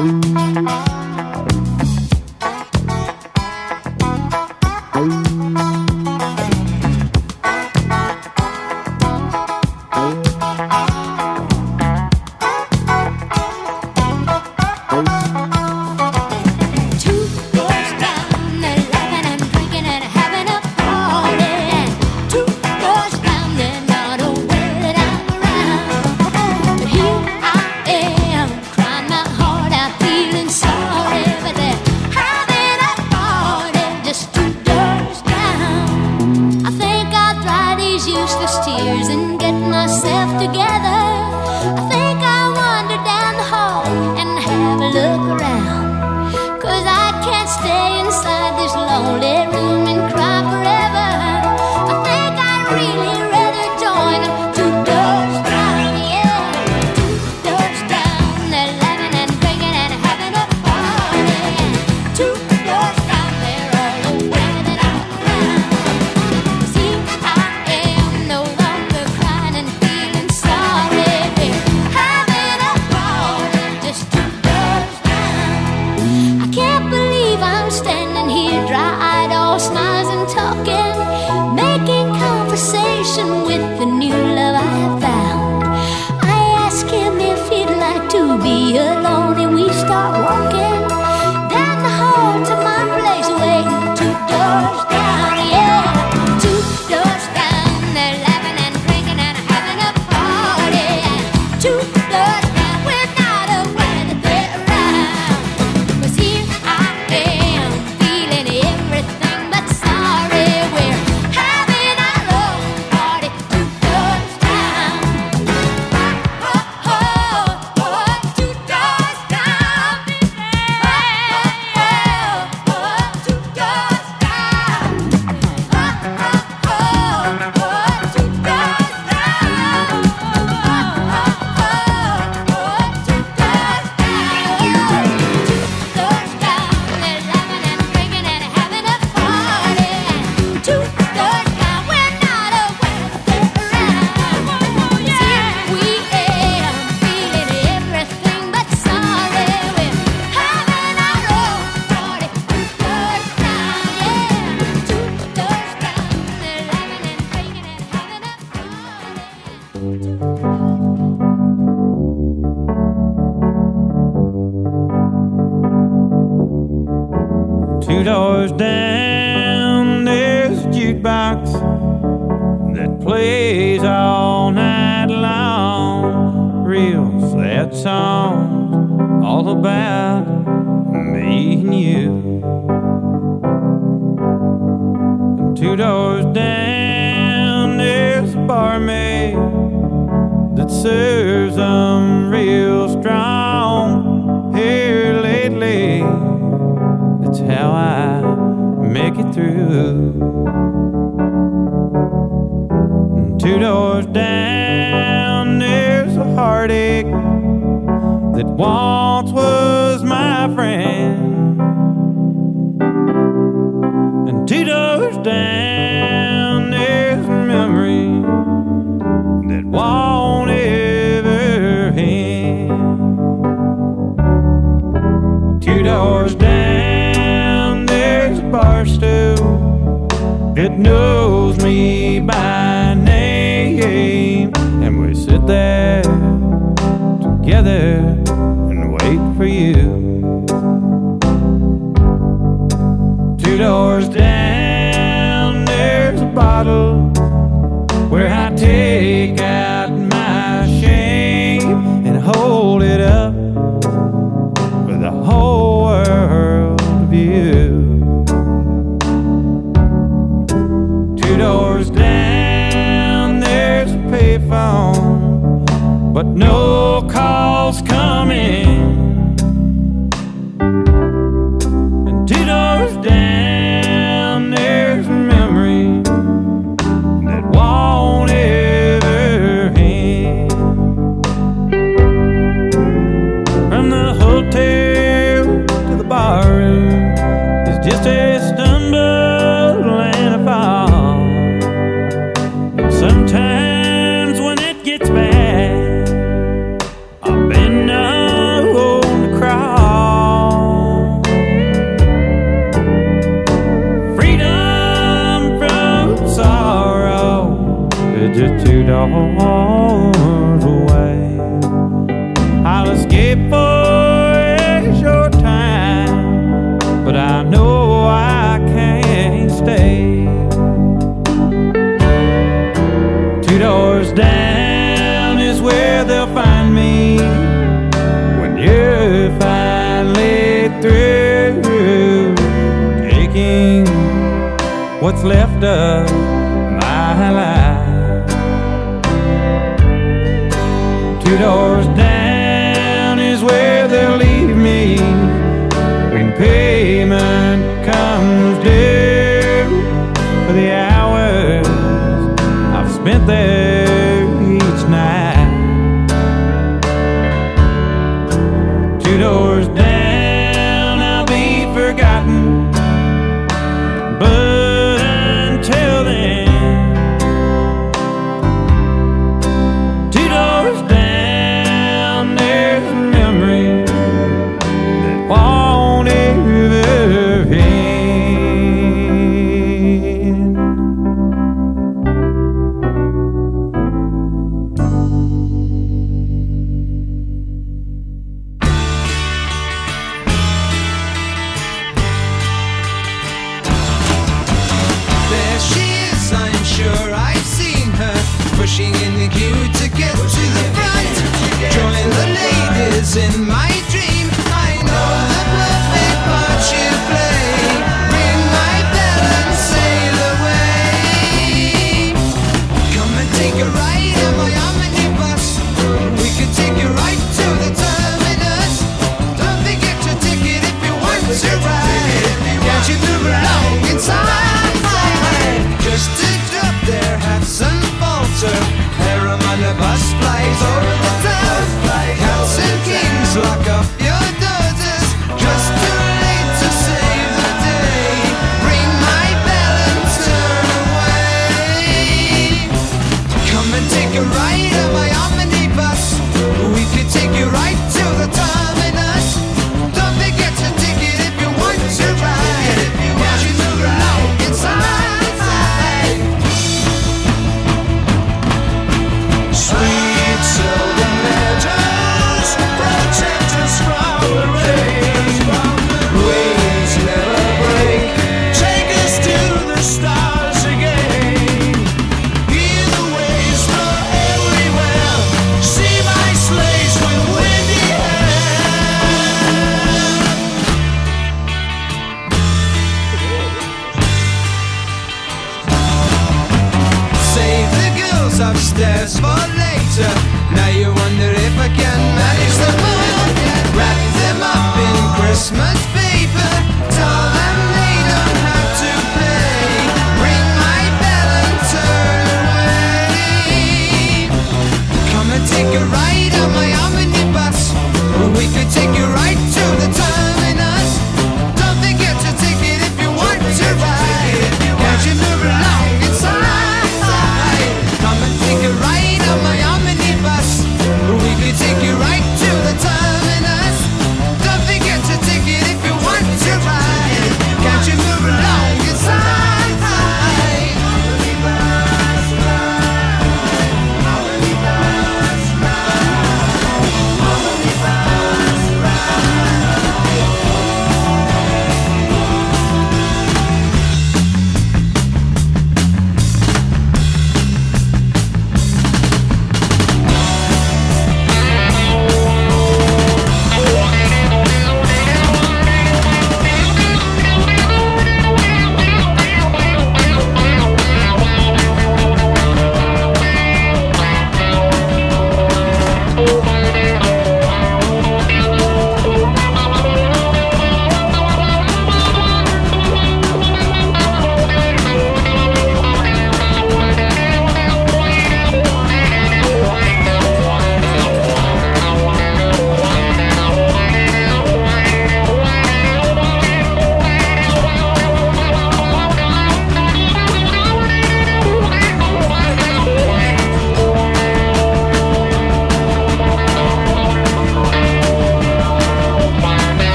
Sometimes what's left of my life. Two doors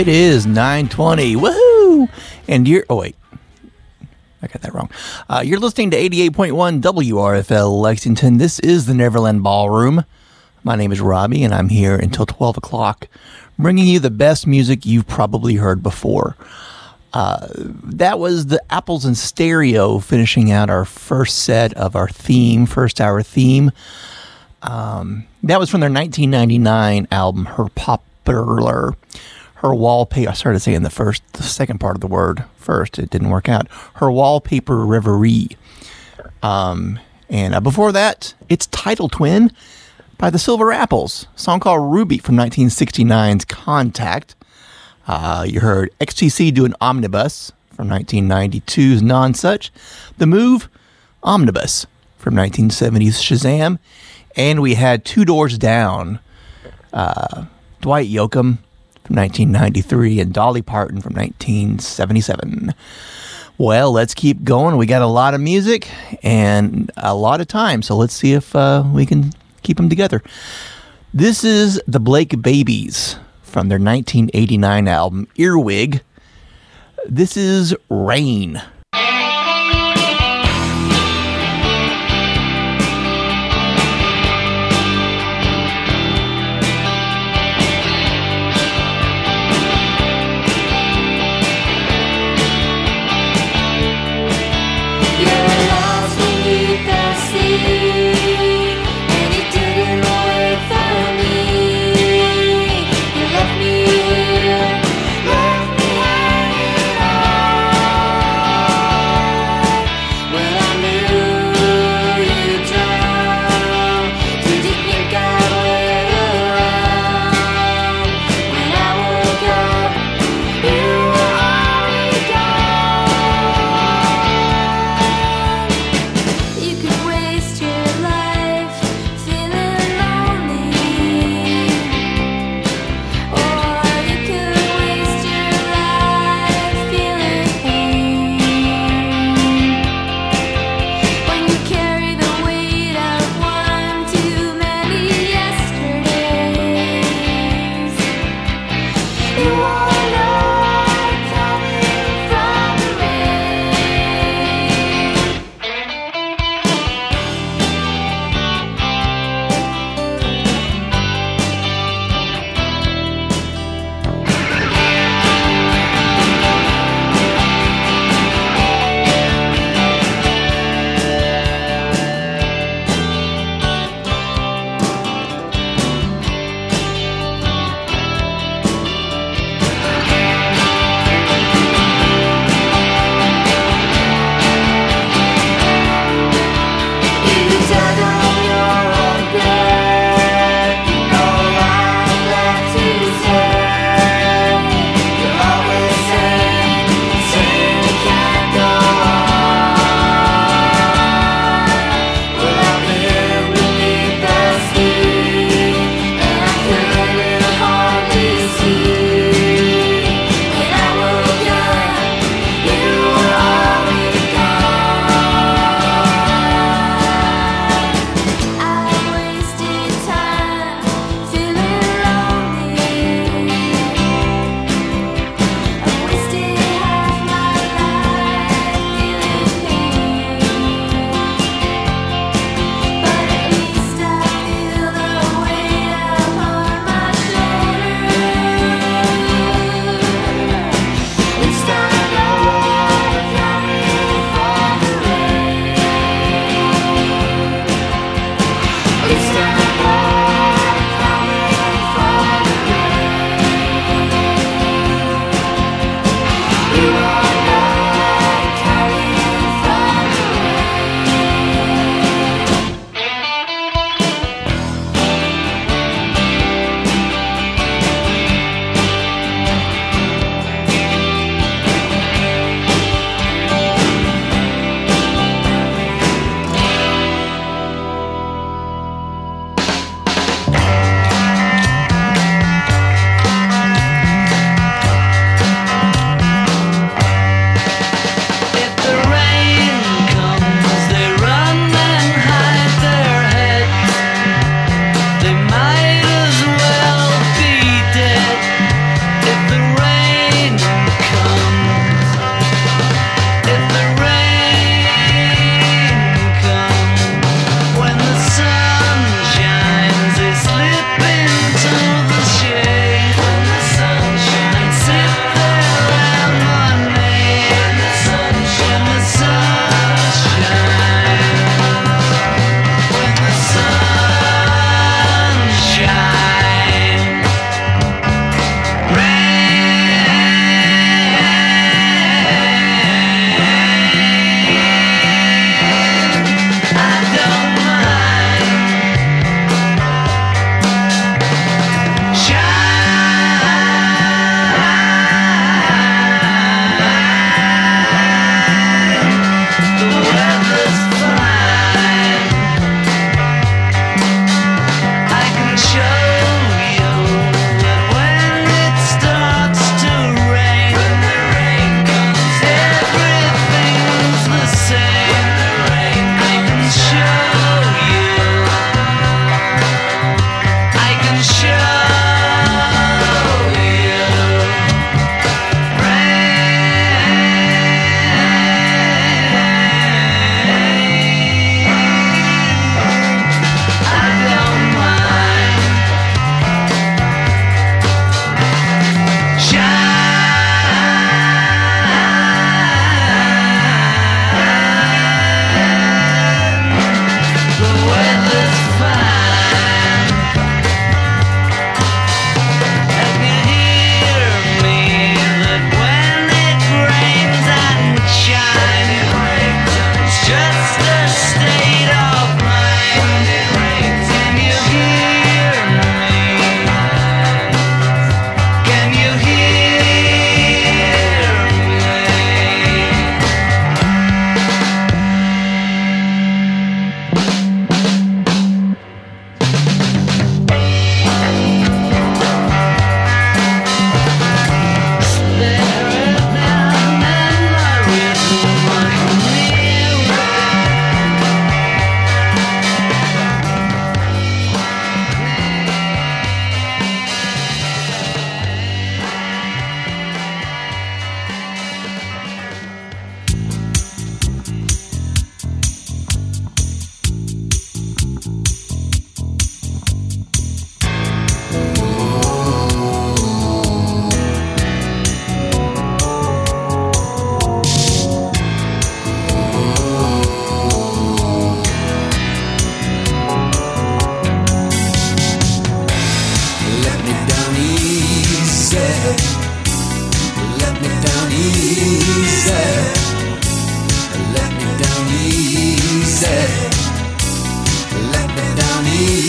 It is 920. Woohoo! And you're, oh wait, I got that wrong. Uh, you're listening to 88.1 WRFL Lexington. This is the Neverland Ballroom. My name is Robbie, and I'm here until 12 o'clock, bringing you the best music you've probably heard before. Uh, that was the Apples in Stereo finishing out our first set of our theme, first hour theme. Um, that was from their 1999 album, Her Popular her wallpaper. I started saying the first, the second part of the word first. It didn't work out. Her wallpaper reverie. Um, and uh, before that, it's Title Twin by the Silver Apples, song called Ruby from 1969's Contact. Uh, you heard XTC do an omnibus from 1992's Nonsuch. The Move, Omnibus from 1970's Shazam. And we had Two Doors Down, uh, Dwight Yoakam 1993 and Dolly Parton from 1977. Well, let's keep going. We got a lot of music and a lot of time, so let's see if uh, we can keep them together. This is the Blake Babies from their 1989 album Earwig. This is Rain.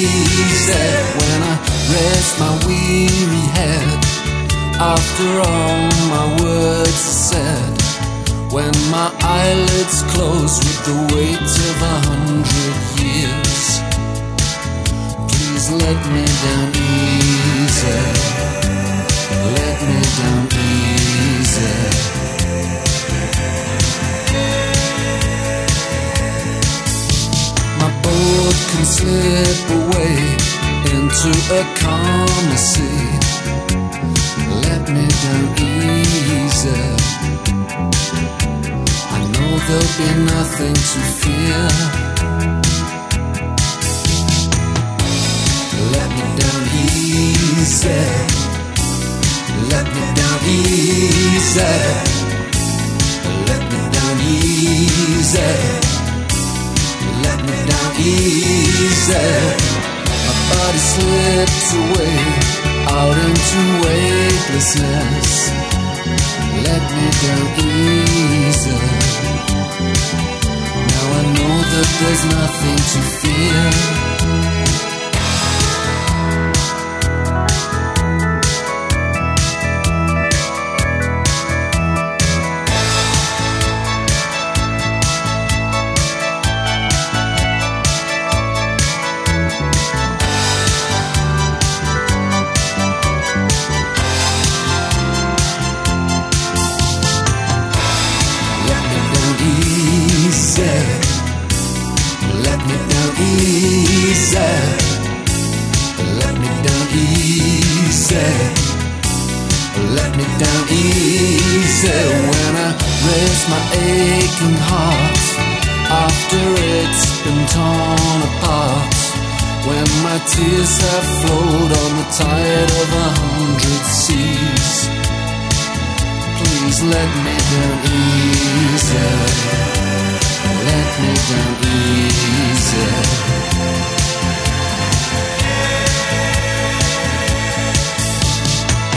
Easy when I rest my weary head. After all my words are said, when my eyelids close with the weight of a hundred years, please let me down easy. Let me down easy. Boat can slip away into a calmer sea. Let me down easy. I know there'll be nothing to fear. Let me down easy. Let me down easy. Let me down easy. Easy. My body slips away out into weightlessness. Let me down easy. Now I know that there's nothing to fear. Tears have flowed on the tide of a hundred seas. Please let me down easy. Let me down easy.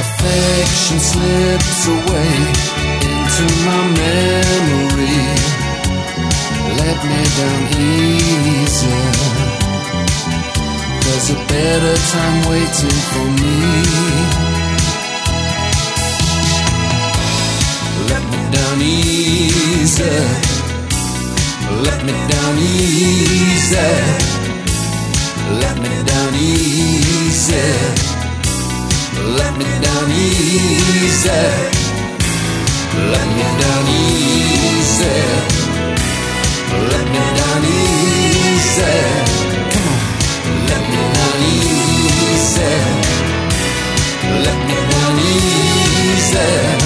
Affection slips away into my memory. Let me down easy. There's a better time waiting for me. Let me down easy. Let me down easy. Let me down easy. Let me down easy. Let me down easy. Let me down easy. Let me down easy.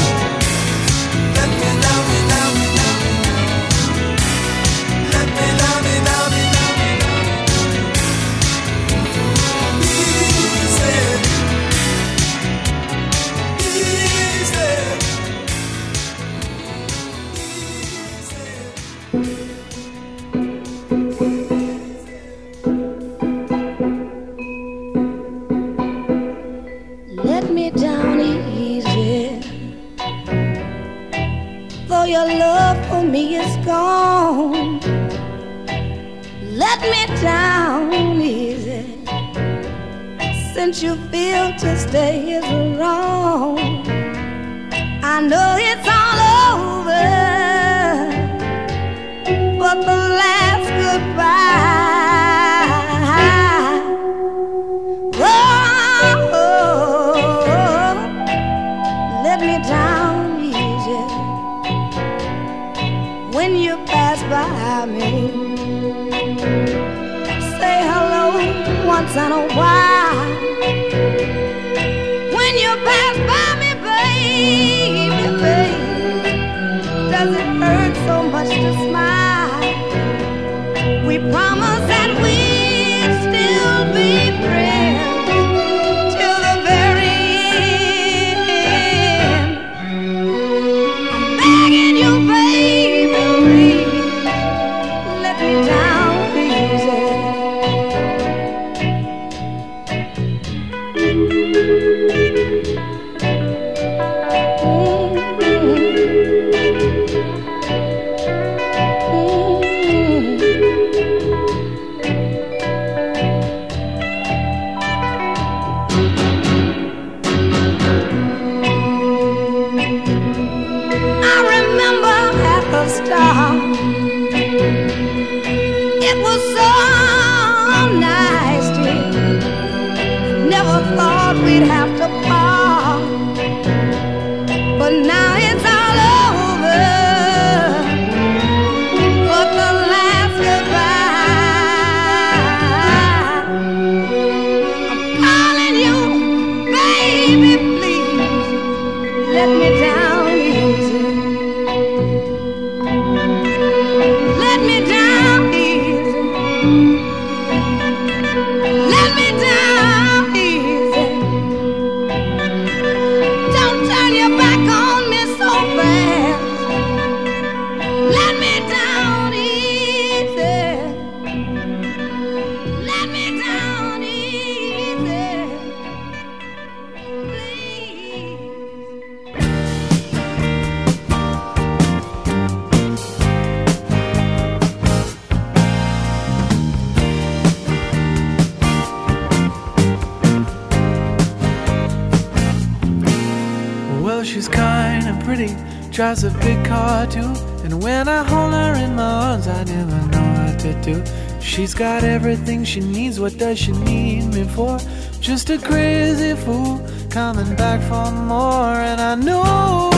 everything she needs. What does she need me for? Just a crazy fool coming back for more. And I know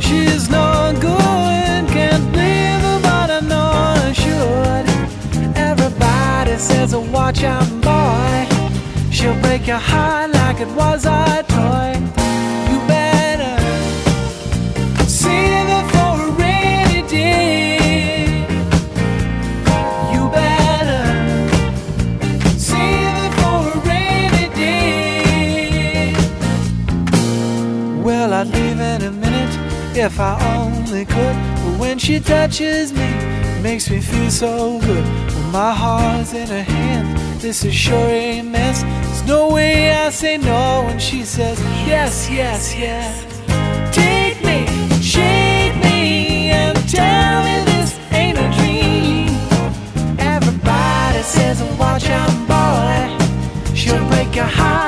she's not going, can't leave her, but I know I should. Everybody says, Watch out, boy. She'll break your heart like it was a. she touches me, makes me feel so good. When my heart's in her hands, this is sure a mess. There's no way I say no when she says yes, yes, yes. Take me, shake me, and tell me this ain't a dream. Everybody says, watch out, boy, she'll break your heart.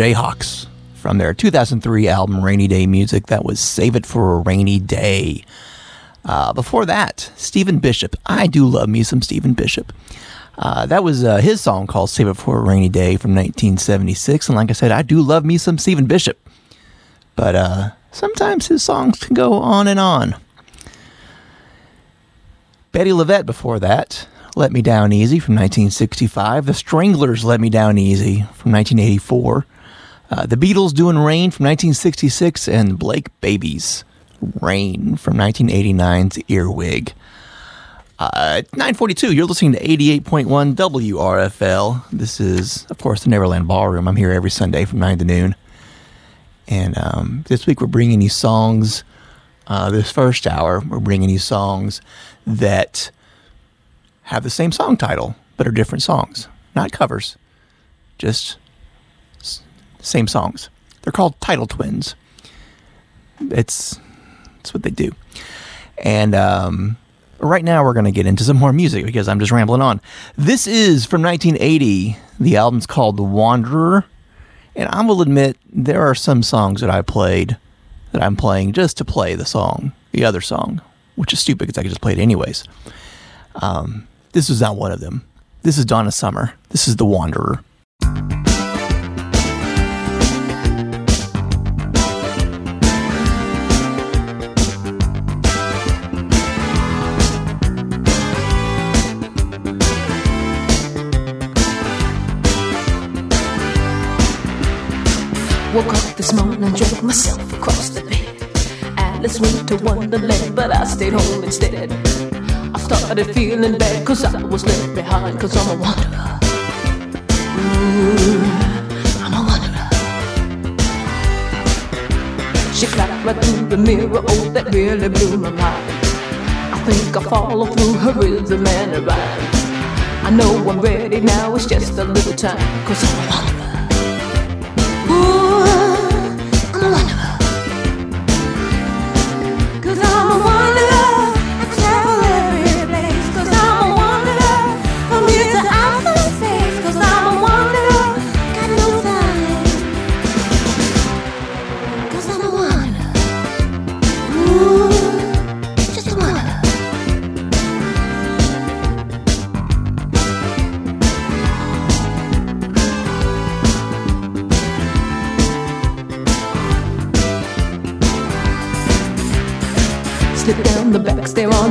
Jayhawks from their 2003 album Rainy Day Music. That was Save It for a Rainy Day. Uh, before that, Stephen Bishop. I do love me some Stephen Bishop. Uh, that was uh, his song called Save It for a Rainy Day from 1976. And like I said, I do love me some Stephen Bishop. But uh, sometimes his songs can go on and on. Bettye LaVette before that. Let Me Down Easy from 1965. The Stranglers Let Me Down Easy from 1984. Uh, the Beatles doing Rain from 1966. And Blake Babies Rain from 1989's Earwig. Uh, 942, you're listening to 88.1 WRFL. This is, of course, the Neverland Ballroom. I'm here every Sunday from 9 to noon. And um, this week we're bringing you songs. Uh, this first hour, we're bringing you songs that have the same song title, but are different songs. Not covers, just same songs. They're called title twins. It's, it's what they do. And um, right now we're going to get into some more music because I'm just rambling on. This is from 1980. The album's called The Wanderer. And I will admit, there are some songs that I played that I'm playing just to play the song, the other song, which is stupid because I could just play it anyways. Um, this was not one of them. This is Donna Summer. This is The Wanderer. Woke up this morning and drove myself across the bed. Alice went to Wonderland, but I stayed home instead. I started feeling bad cause I was left behind cause I'm a wanderer. Ooh, I'm a wanderer. She clapped right through the mirror, oh, that really blew my mind. I think I follow through her rhythm and her rhyme. I know I'm ready now, it's just a little time cause I'm a wanderer.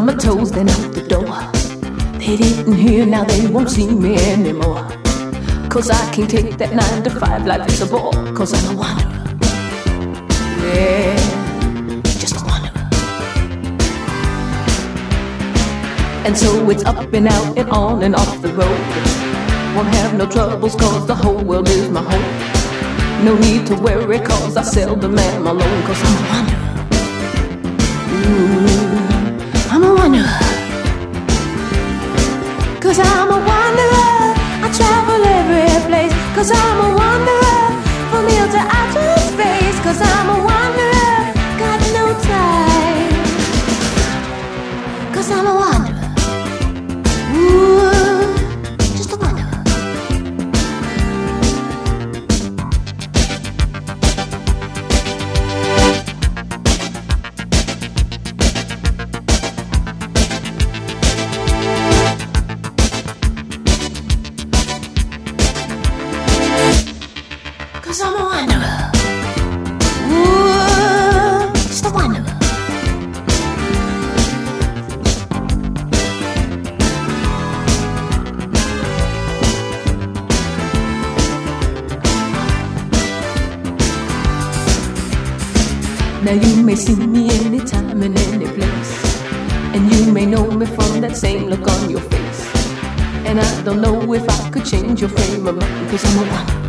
My toes, then out the door. They didn't hear, now they won't see me anymore. Cause I can't take that nine to five life it's a bore. Cause I'm a wanderer. Yeah, just a wanderer. And so it's up and out and on and off the road. Won't have no troubles cause the whole world is my home. No need to worry cause I seldom am alone cause I'm a wanderer. A Cause I'm a wanderer. I travel every place. Cause I'm a wanderer. From here to outer space. Cause I'm a wanderer. Now you may see me anytime and any place. And you may know me from that same look on your face. And I don't know if I could change your frame of mind, cause I'm a wanderer.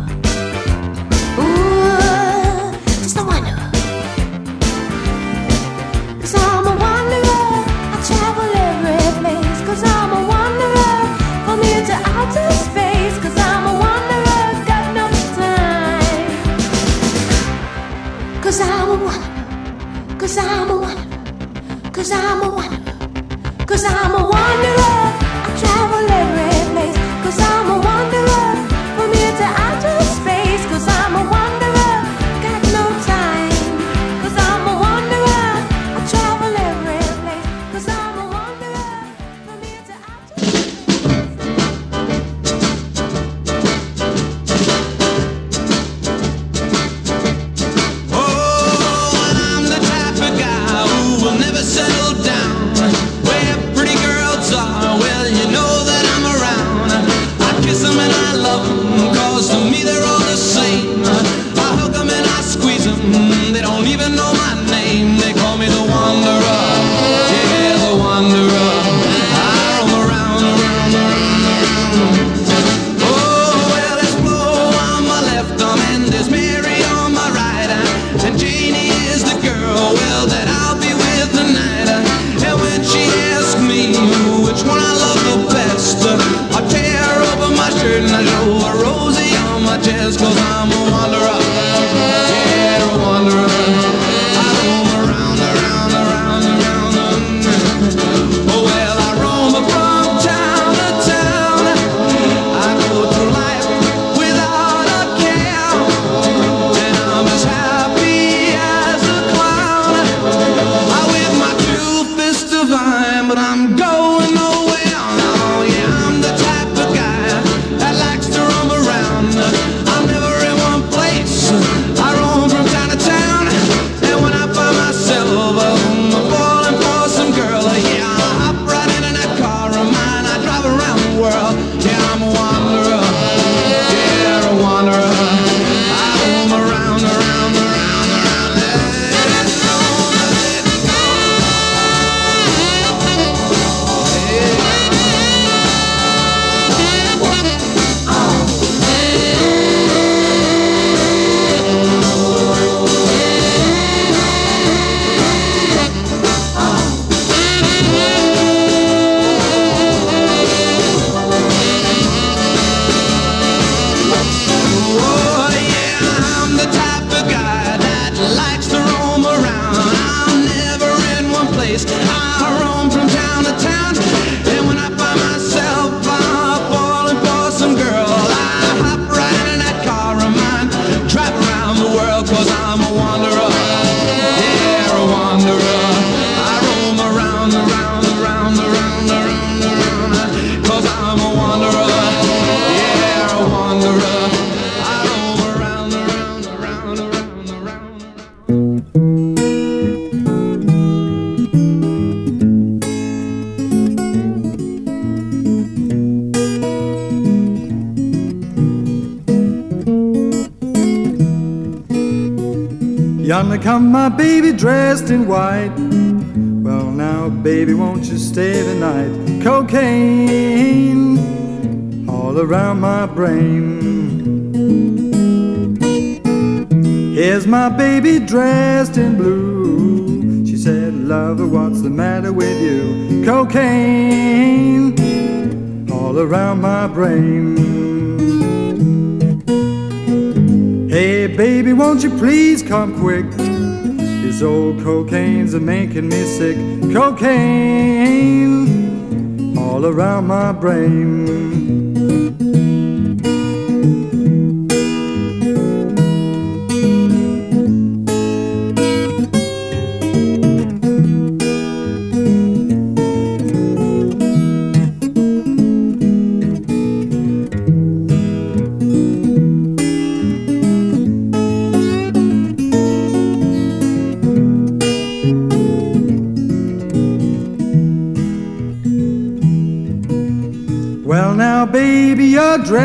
my baby dressed in white. Well, now, baby, won't you stay the night? Cocaine all around my brain. Here's my baby dressed in blue. She said, Lover, what's the matter with you? Cocaine all around my brain. Hey, baby, won't you please come quick? So cocaine's making me sick. Cocaine all around my brain.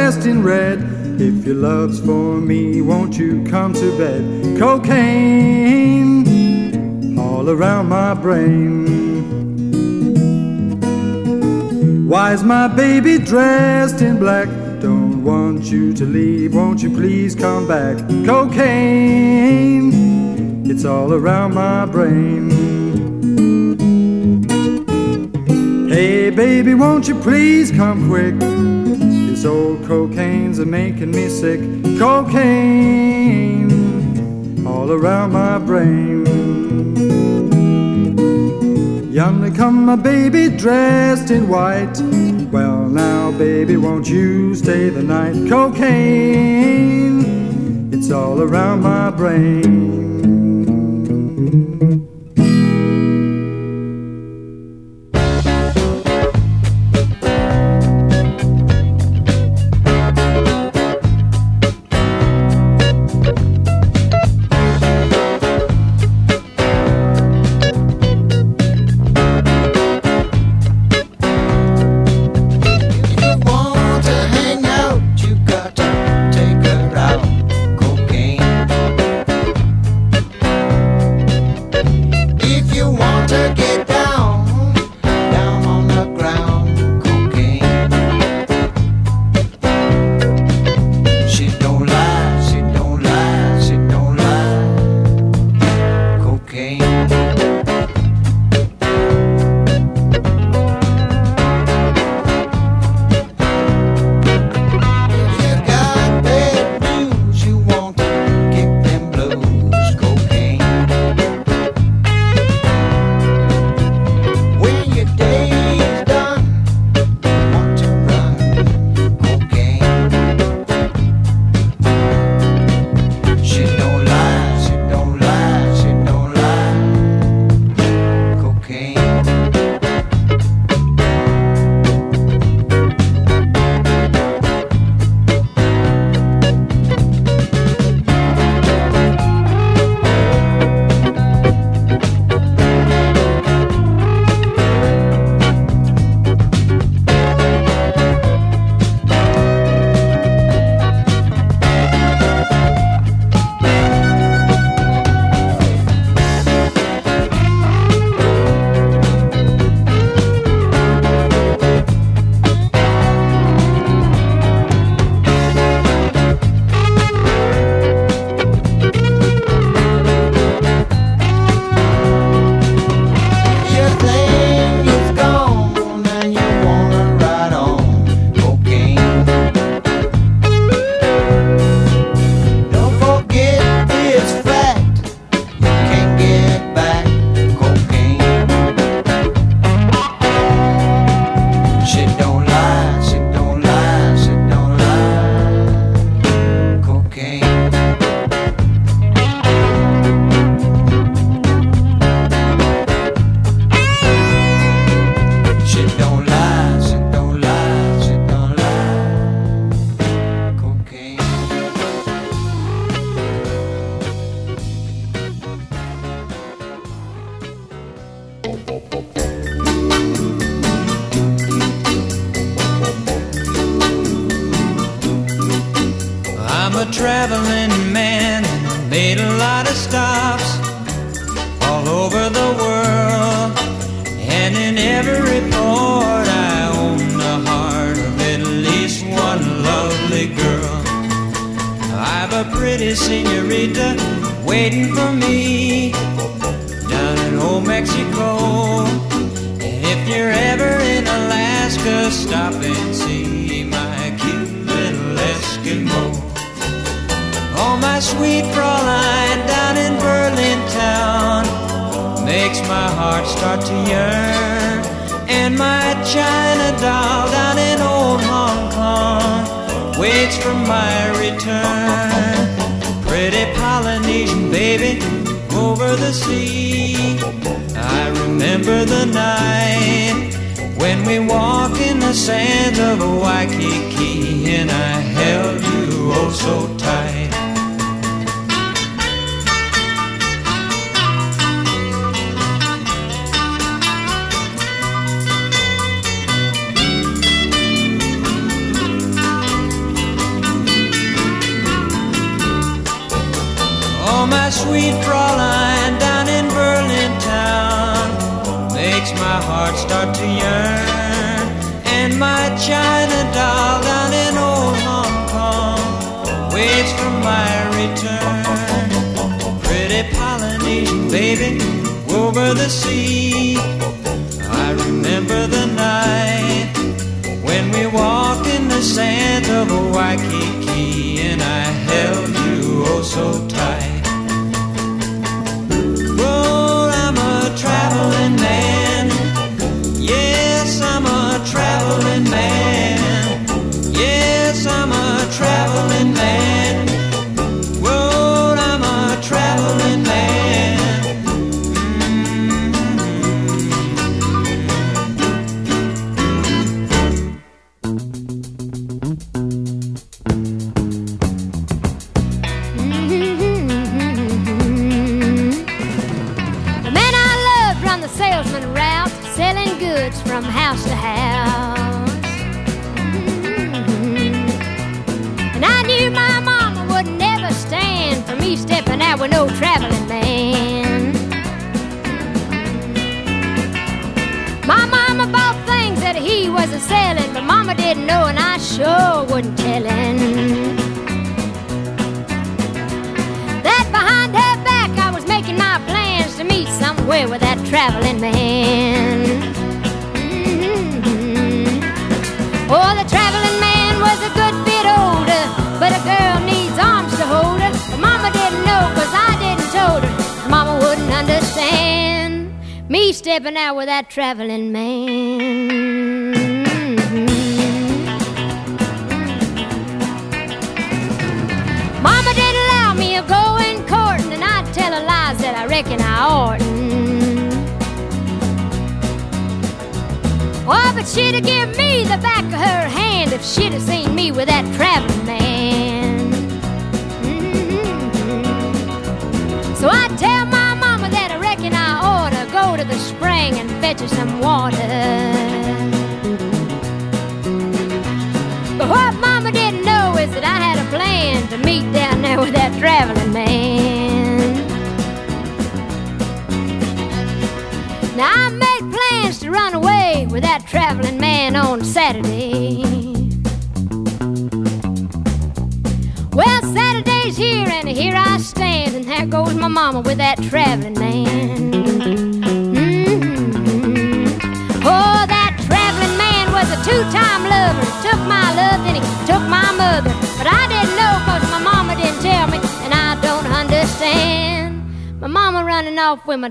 dressed in red. If your love's for me, won't you come to bed? Cocaine all around my brain. Why's my baby dressed in black? Don't want you to leave, won't you please come back? Cocaine, it's all around my brain. Hey baby, won't you please come quick? So cocaine's making me sick. Cocaine all around my brain. Yonder come my baby dressed in white. Well now, baby, won't you stay the night? Cocaine, it's all around my brain.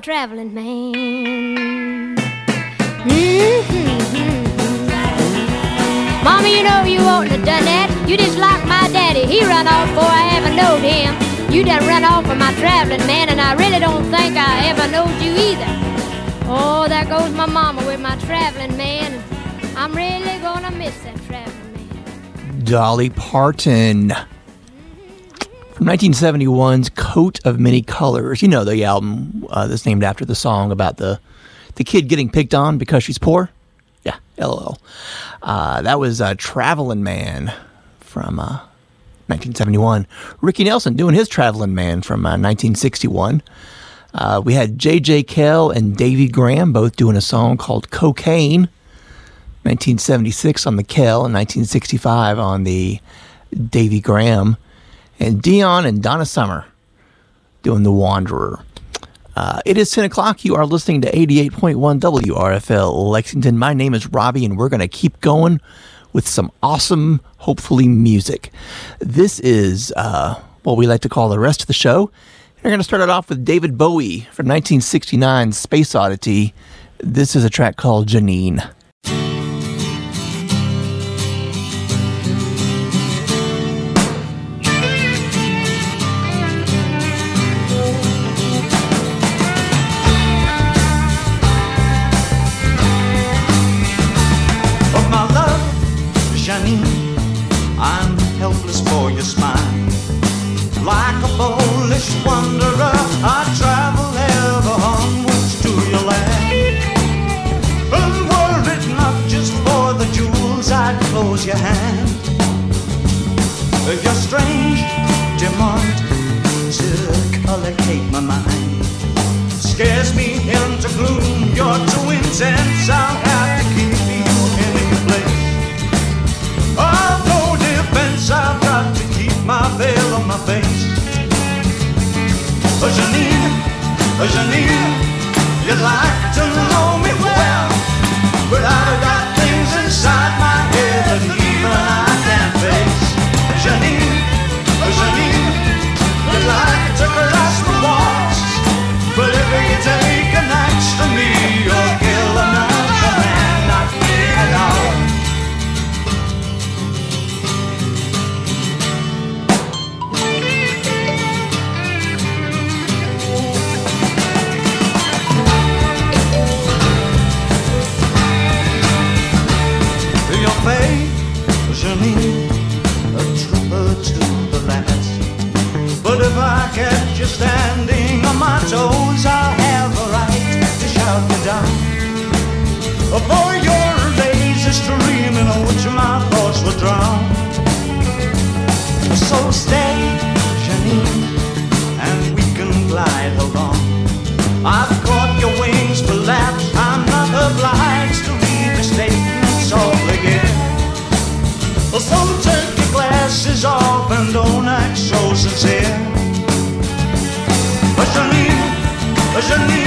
Traveling man. Mhm. Mama, you know you oughtn't have done that. You just like my daddy. He run off before I ever knowed him. You done run off with my traveling man, and I really don't think I ever knowed you either. Oh, there goes my mama with my traveling man. I'm really gonna miss that traveling man. Dolly Parton. From 1971's Coat of Many Colors. You know the album uh, that's named after the song about the, the kid getting picked on because she's poor? Yeah, LOL. Uh, that was uh, Traveling Man from uh, 1971. Ricky Nelson doing his Traveling Man from uh, 1961. Uh, we had J.J. Cale and Davy Graham both doing a song called Cocaine. 1976 on the Cale and 1965 on the Davy Graham. And Dion and Donna Summer doing The Wanderer. Uh, it is 10 o'clock. You are listening to 88.1 WRFL Lexington. My name is Robbie, and we're going to keep going with some awesome, hopefully, music. This is uh, what we like to call the rest of the show. We're going to start it off with David Bowie from 1969 Space Oddity. This is a track called Janine. Collocate my mind scares me into gloom. You're too intense. I'll have to keep you in your place. Of no defense, I've got to keep my veil on my face. Oh, Janine, oh, Janine, you'd like to know So stay, Janine, and we can glide along. I've caught your wings, perhaps I'm not obliged to read the statements all again. So take your glasses off and don't act so sincere. Janine, Janine.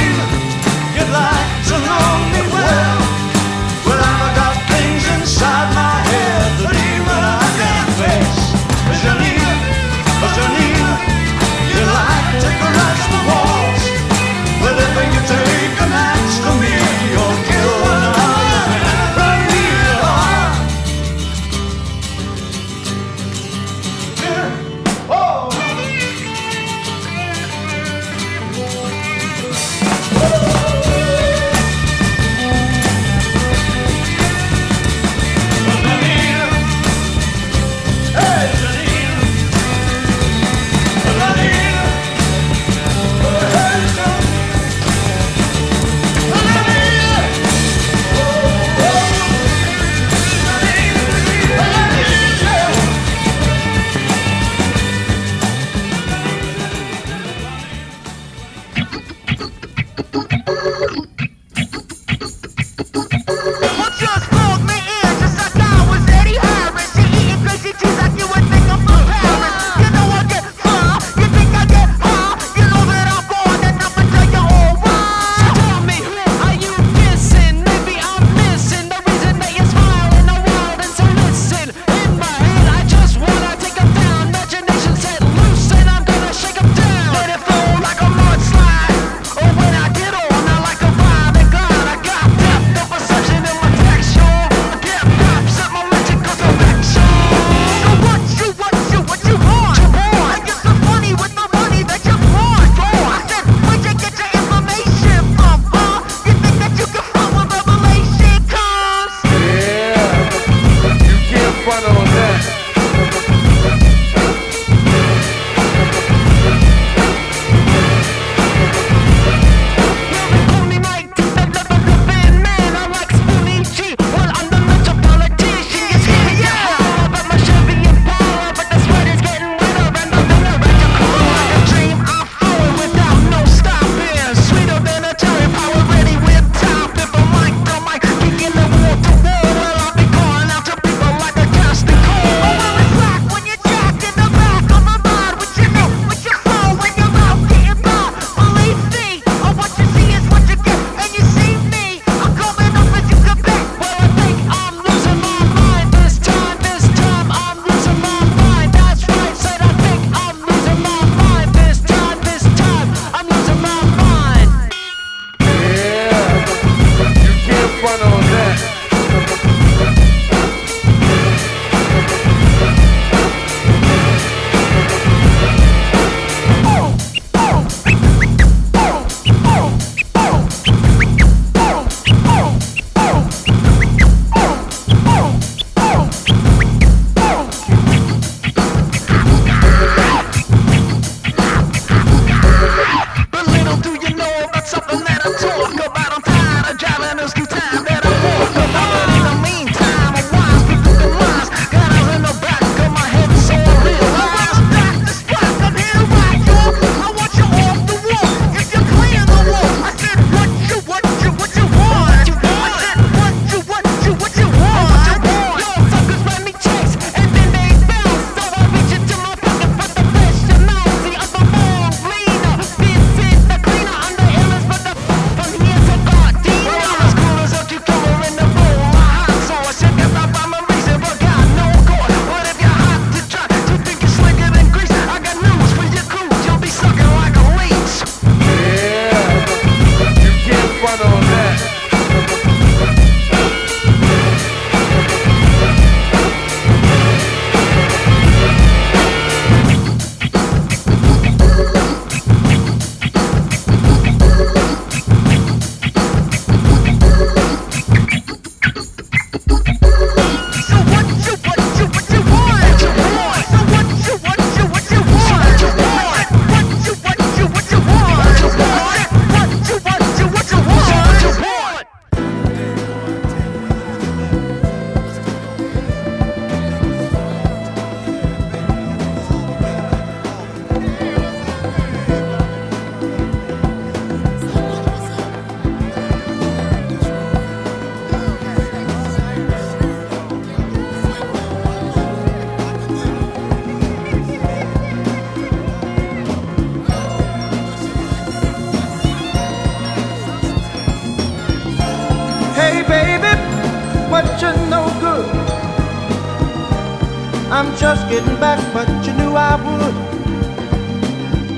Just getting back, but you knew I would.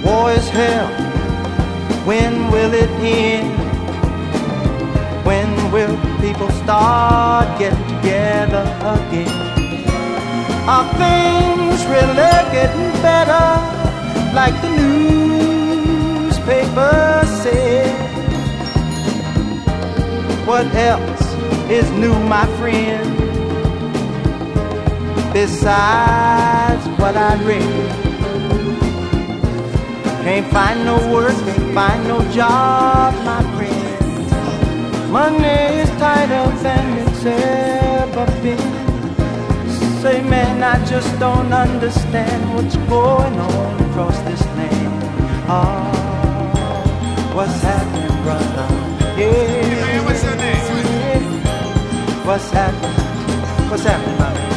War is hell. When will it end? When will people start getting together again? Are things really getting better? Like the newspaper said. What else is new, my friend? Besides what I read. Can't find no work, can't find no job, my friend. Money is tighter than it's ever been. Say, man, I just don't understand what's going on across this land. Oh, what's happening, brother? Yeah. what's your name? What's happening? What's happening, my man?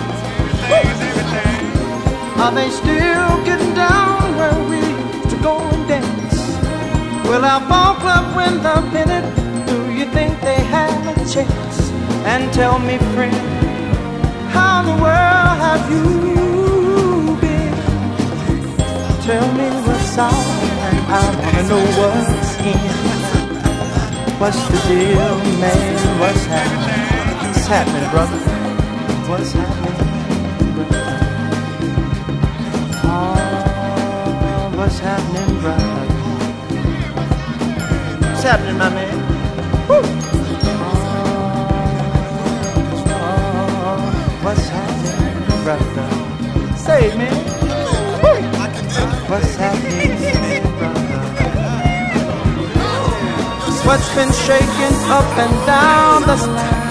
Are they still getting down where we used to go and dance? Will our ball club win the pennant? Do you think they have a chance? And tell me, friend, how in the world have you been? Tell me what's out, and I wanna know what's in. What's the deal, man? What's happening? What's happening, brother? What's happening? What's happening, brother? What's happening, my man? Woo! Oh, what's happening, brother? Say it, man. What's happening, brother? What's been shaking up and down the line?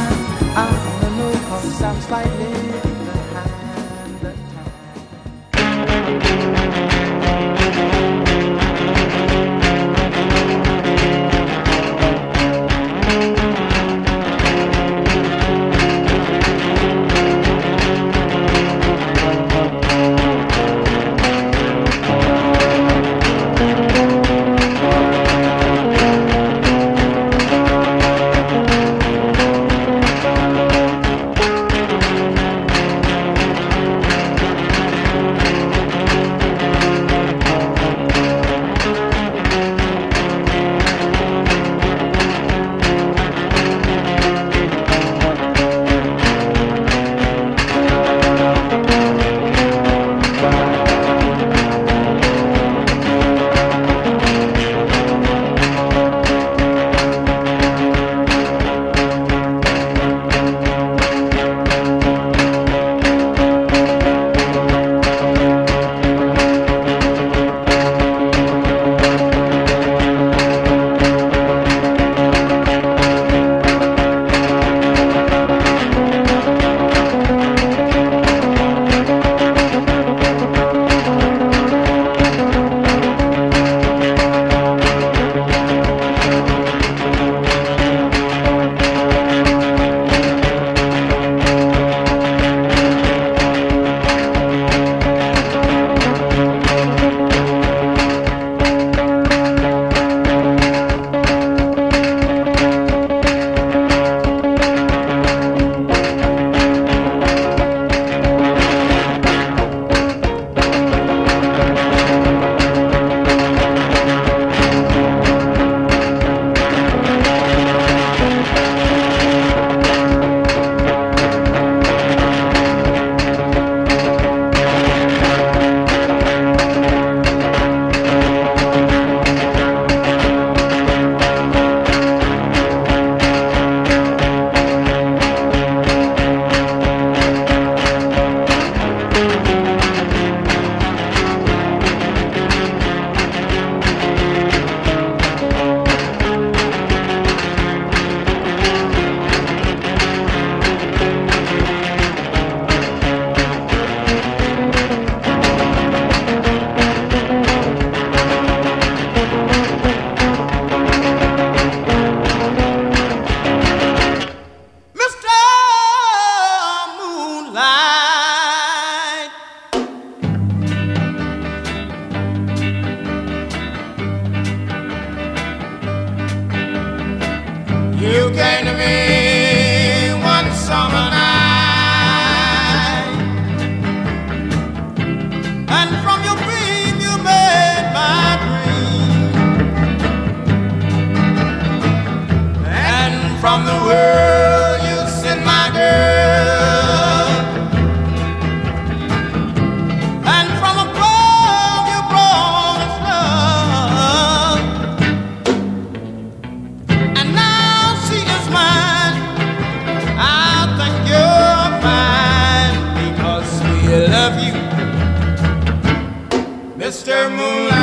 Moonlight.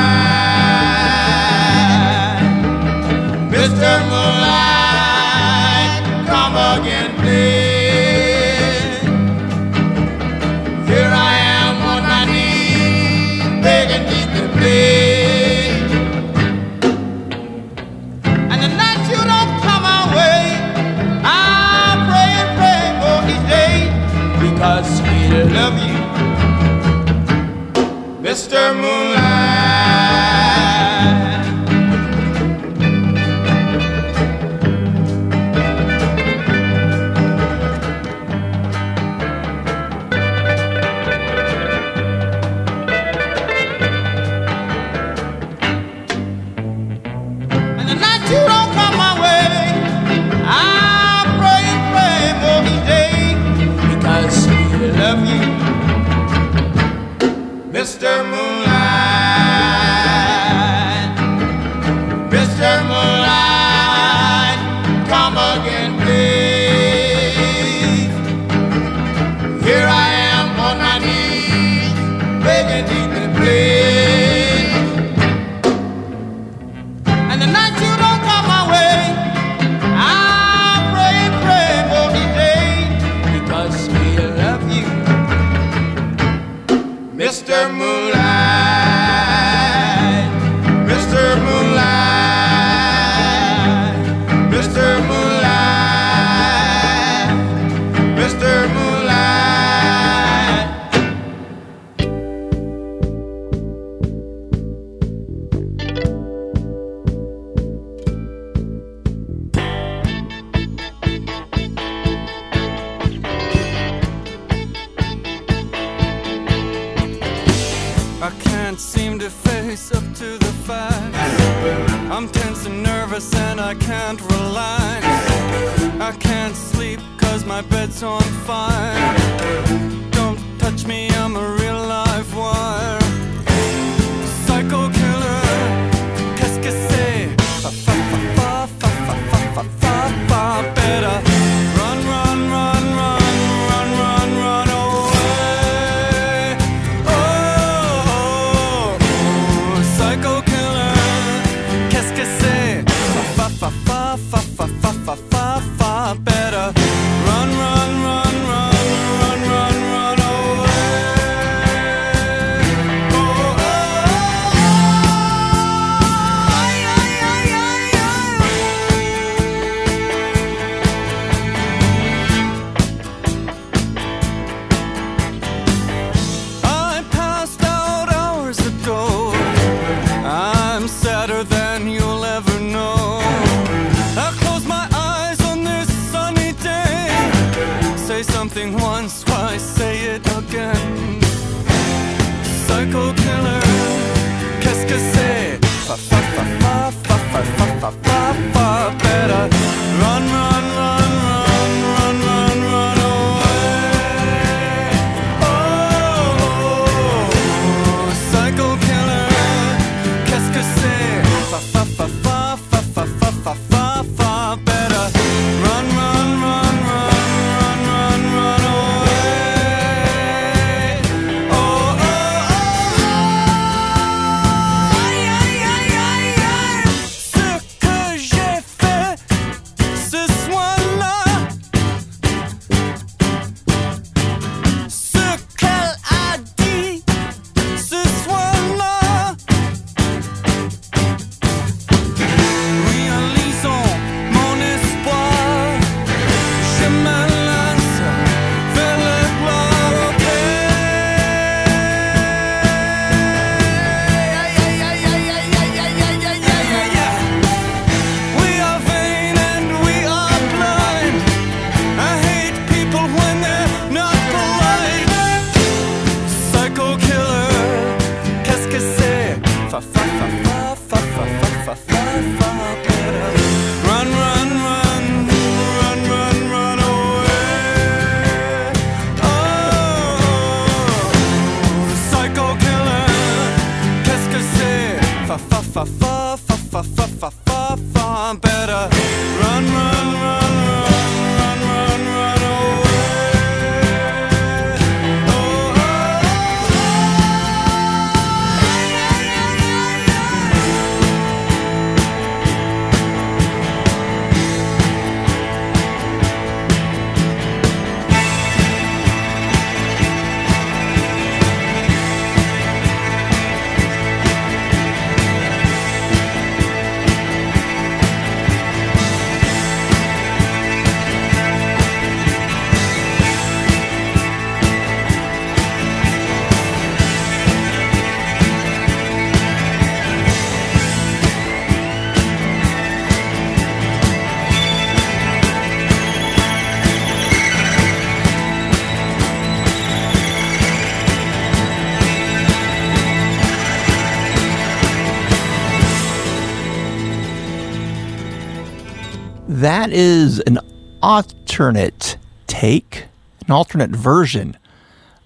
That is an alternate take, an alternate version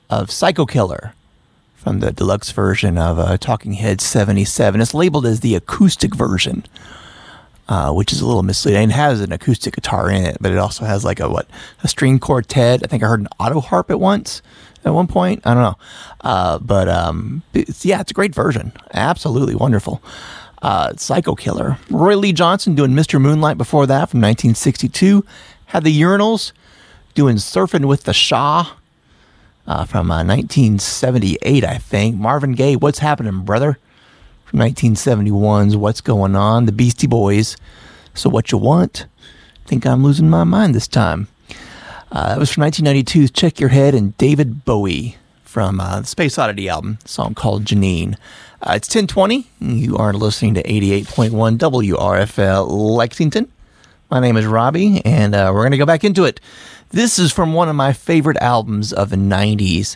of Psycho Killer from the deluxe version of uh, Talking Heads 77. It's labeled as the acoustic version, uh, which is a little misleading. It has an acoustic guitar in it, but it also has like a what a string quartet. I think I heard an auto harp at once at one point. I don't know, uh, but um, it's, yeah, it's a great version. Absolutely wonderful. Uh, Psycho Killer. Roy Lee Johnson doing Mr. Moonlight before that from 1962. Had the Urinals doing Surfing with the Shah uh, from uh, 1978, I think. Marvin Gaye, What's Happening, Brother? From 1971's What's Going On? The Beastie Boys, So What You Want? Think I'm losing my mind this time. Uh, that was from 1992's Check Your Head and David Bowie from uh, the Space Oddity album, song called Janine. Uh, it's 1020. You are listening to 88.1 WRFL Lexington. My name is Robbie, and uh, we're going to go back into it. This is from one of my favorite albums of the 90s.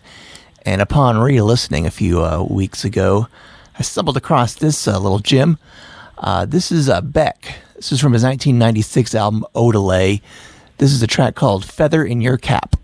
And upon re listening a few uh, weeks ago, I stumbled across this uh, little gem. Uh, this is Beck. This is from his 1996 album, Odelay. This is a track called Feather in Your Cap.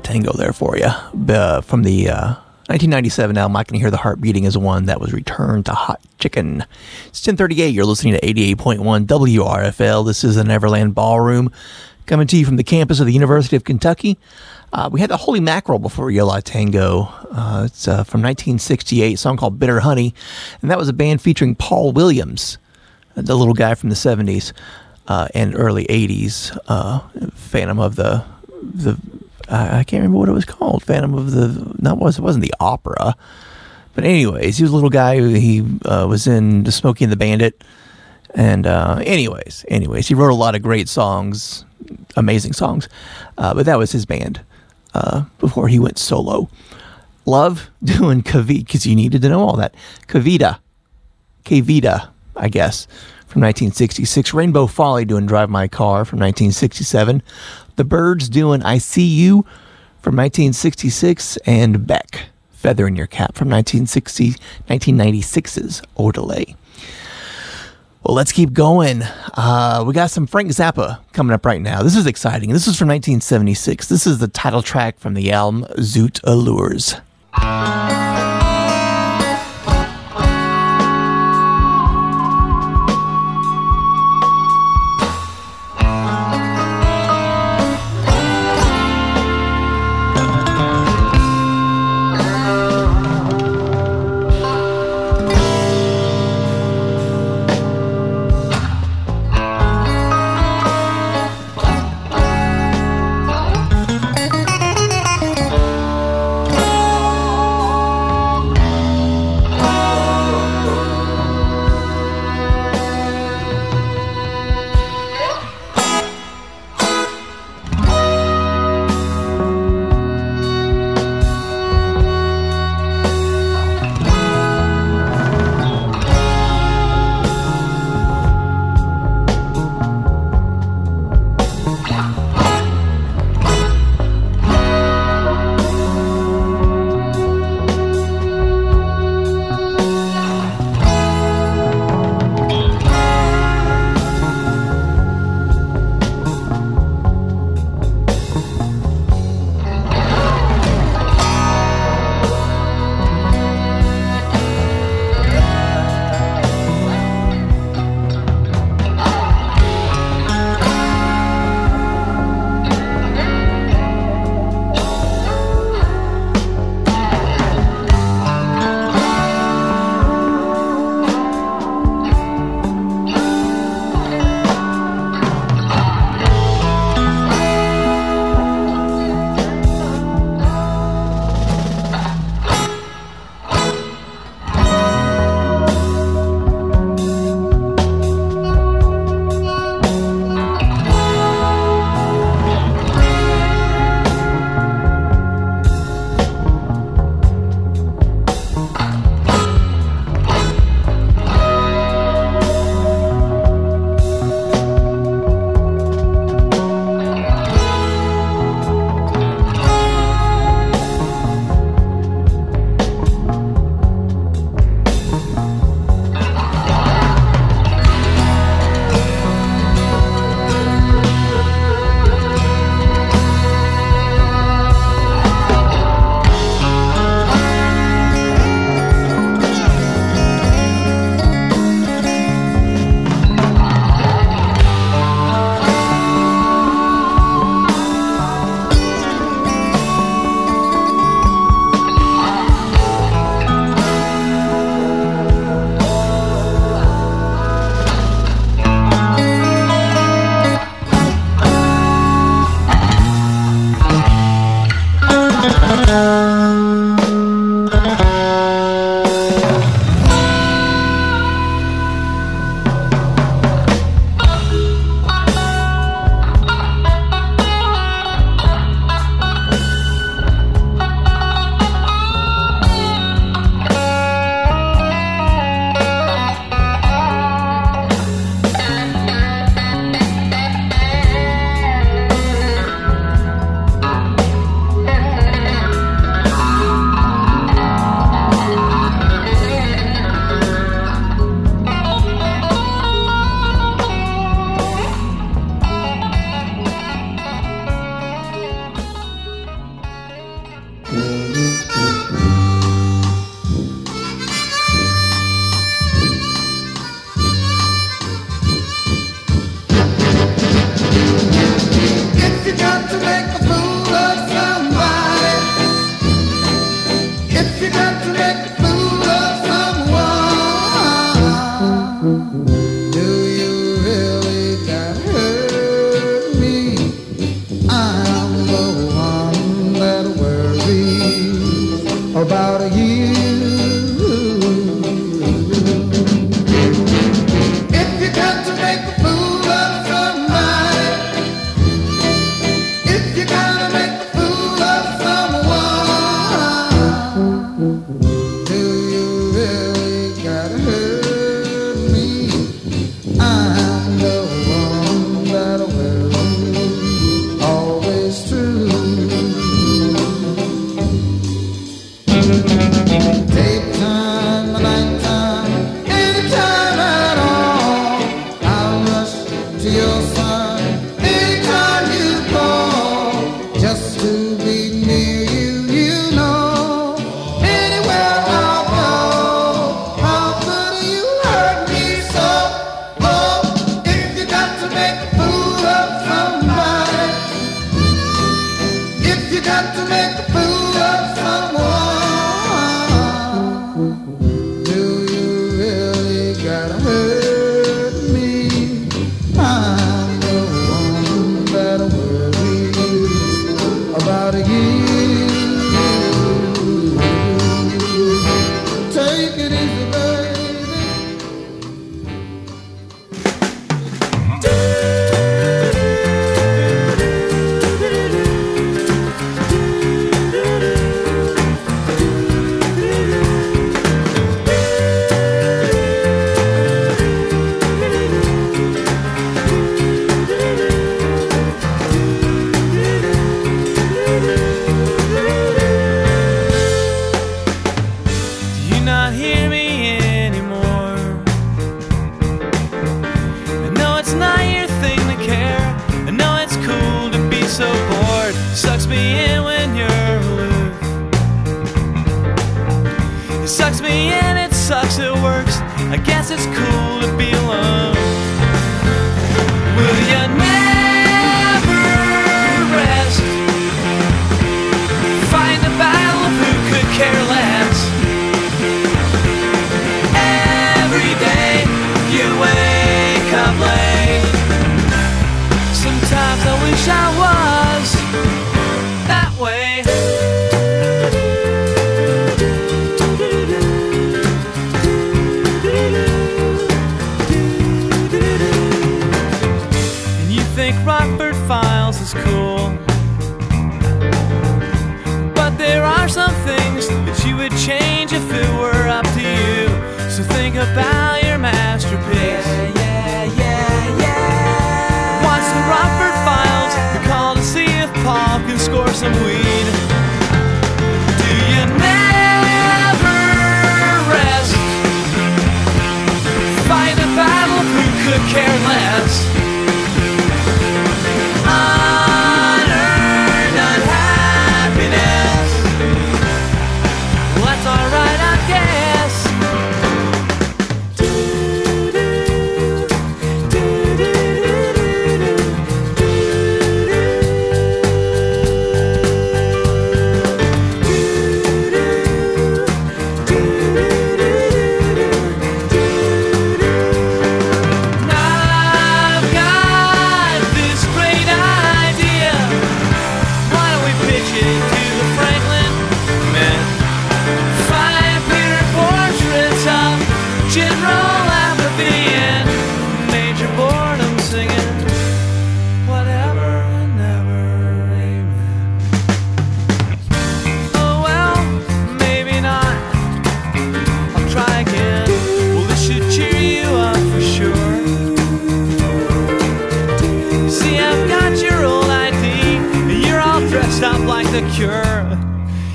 Tengo there for you. Uh, from the uh, 1997 album, I Can Hear the Heart Beating is one that was returned to Hot Chicken. It's 1038. You're listening to 88.1 WRFL. This is the Neverland Ballroom coming to you from the campus of the University of Kentucky. Uh, we had the Holy Mackerel before Yo La Tengo. Uh, it's uh, from 1968, a song called Bitter Honey. And that was a band featuring Paul Williams, the little guy from the 70s uh, and early 80s. Uh, Phantom of the I can't remember what it was called. Phantom of the. No, it wasn't, it wasn't the opera. But, anyways, he was a little guy. He uh, was in The Smokey and the Bandit. And, anyways, anyways, he wrote a lot of great songs, amazing songs. but that was his band uh, before he went solo. Love doing Que Vida because you needed to know all that. Que Vida, Kavita, I guess, from 1966. Rainbow Ffolly doing Drive My Car from 1967. The Byrds doing I See You from 1966. And Beck, Feather in Your Cap from 1960, 1996's Odelay. Well, let's keep going. Uh, we got some Frank Zappa coming up right now. This is exciting. This is from 1976. This is the title track from the album Zoot Allures.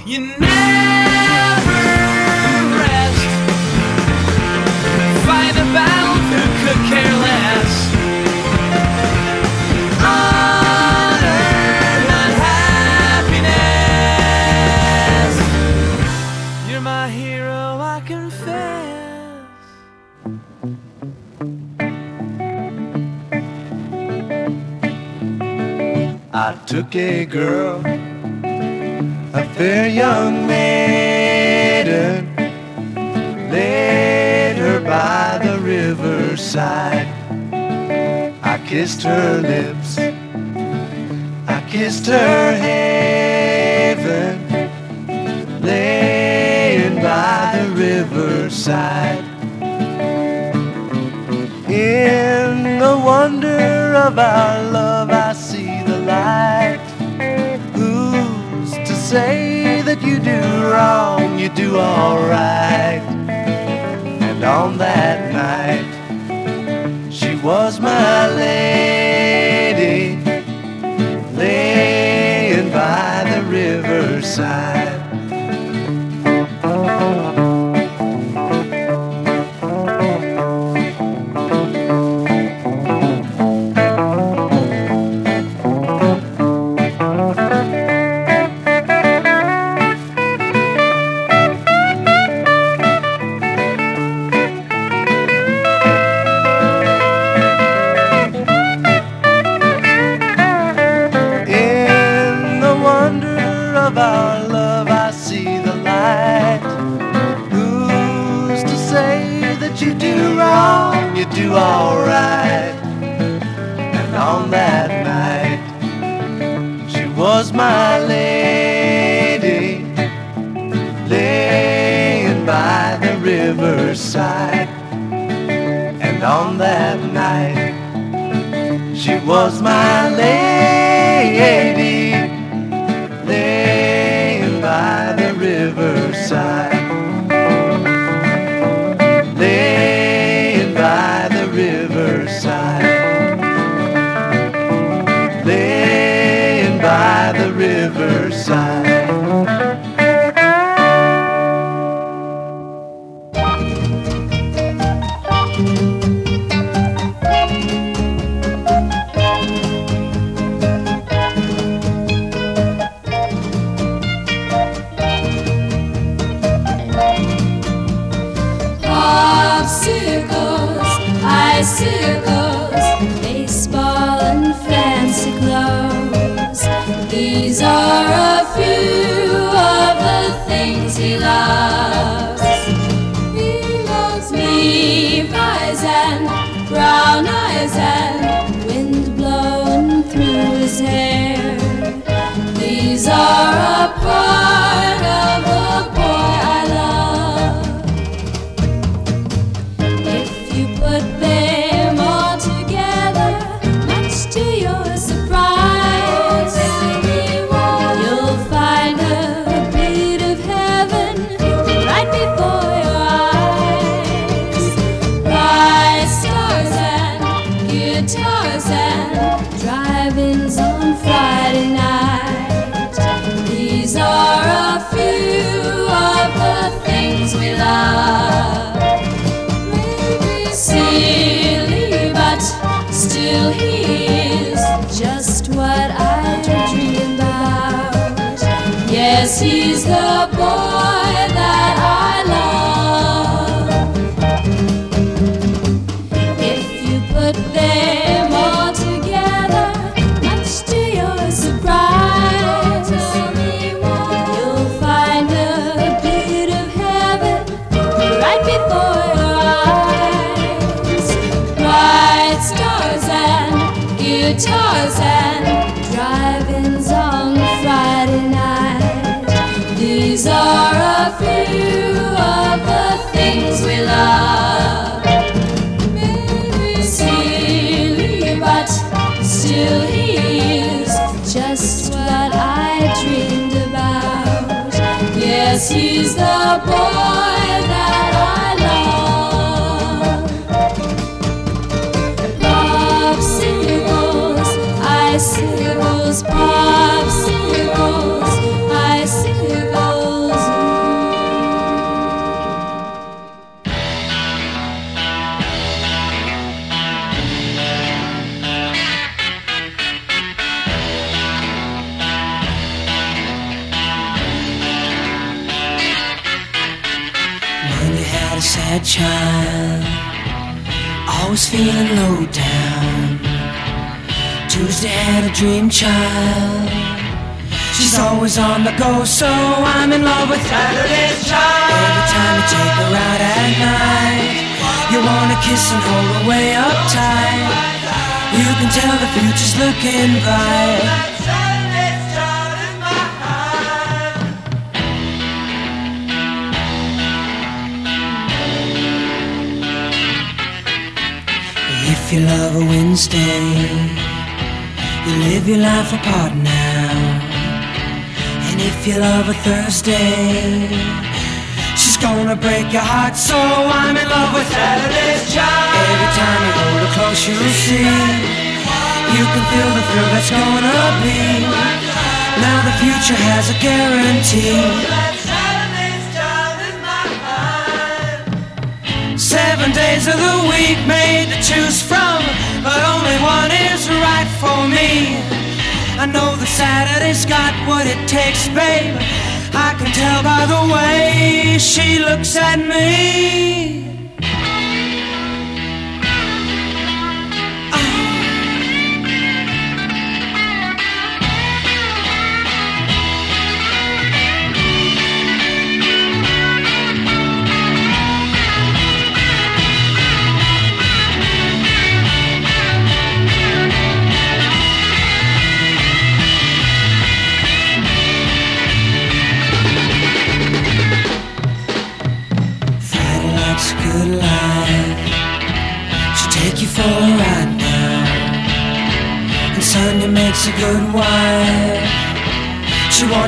You never rest. Fight a battle, who could care less? You're my hero, I confess. I took a girl a fair young maiden laid her by the riverside. I kissed her lips, I kissed her haven, laying by the riverside. In the wonder of our love, I see the light say that you do wrong, you do alright. And on that night, she was my lady, laying by the riverside. Was my always feeling low down. Tuesday had a dream child. She's always on the go, so I'm in love with Saturday's child. Every time you take her out at night, you wanna kiss and hold her way up tight. You can tell the future's looking bright. If you love a Wednesday, you live your life apart now. And if you love a Thursday, she's gonna break your heart. So I'm in love with Saturday's child. Every time you hold her close, you'll see. You can feel the thrill that's gonna be. Now the future has a guarantee. Seven days of the week made to choose from, but only one is right for me. I know that Saturday's got what it takes, babe. I can tell by the way she looks at me.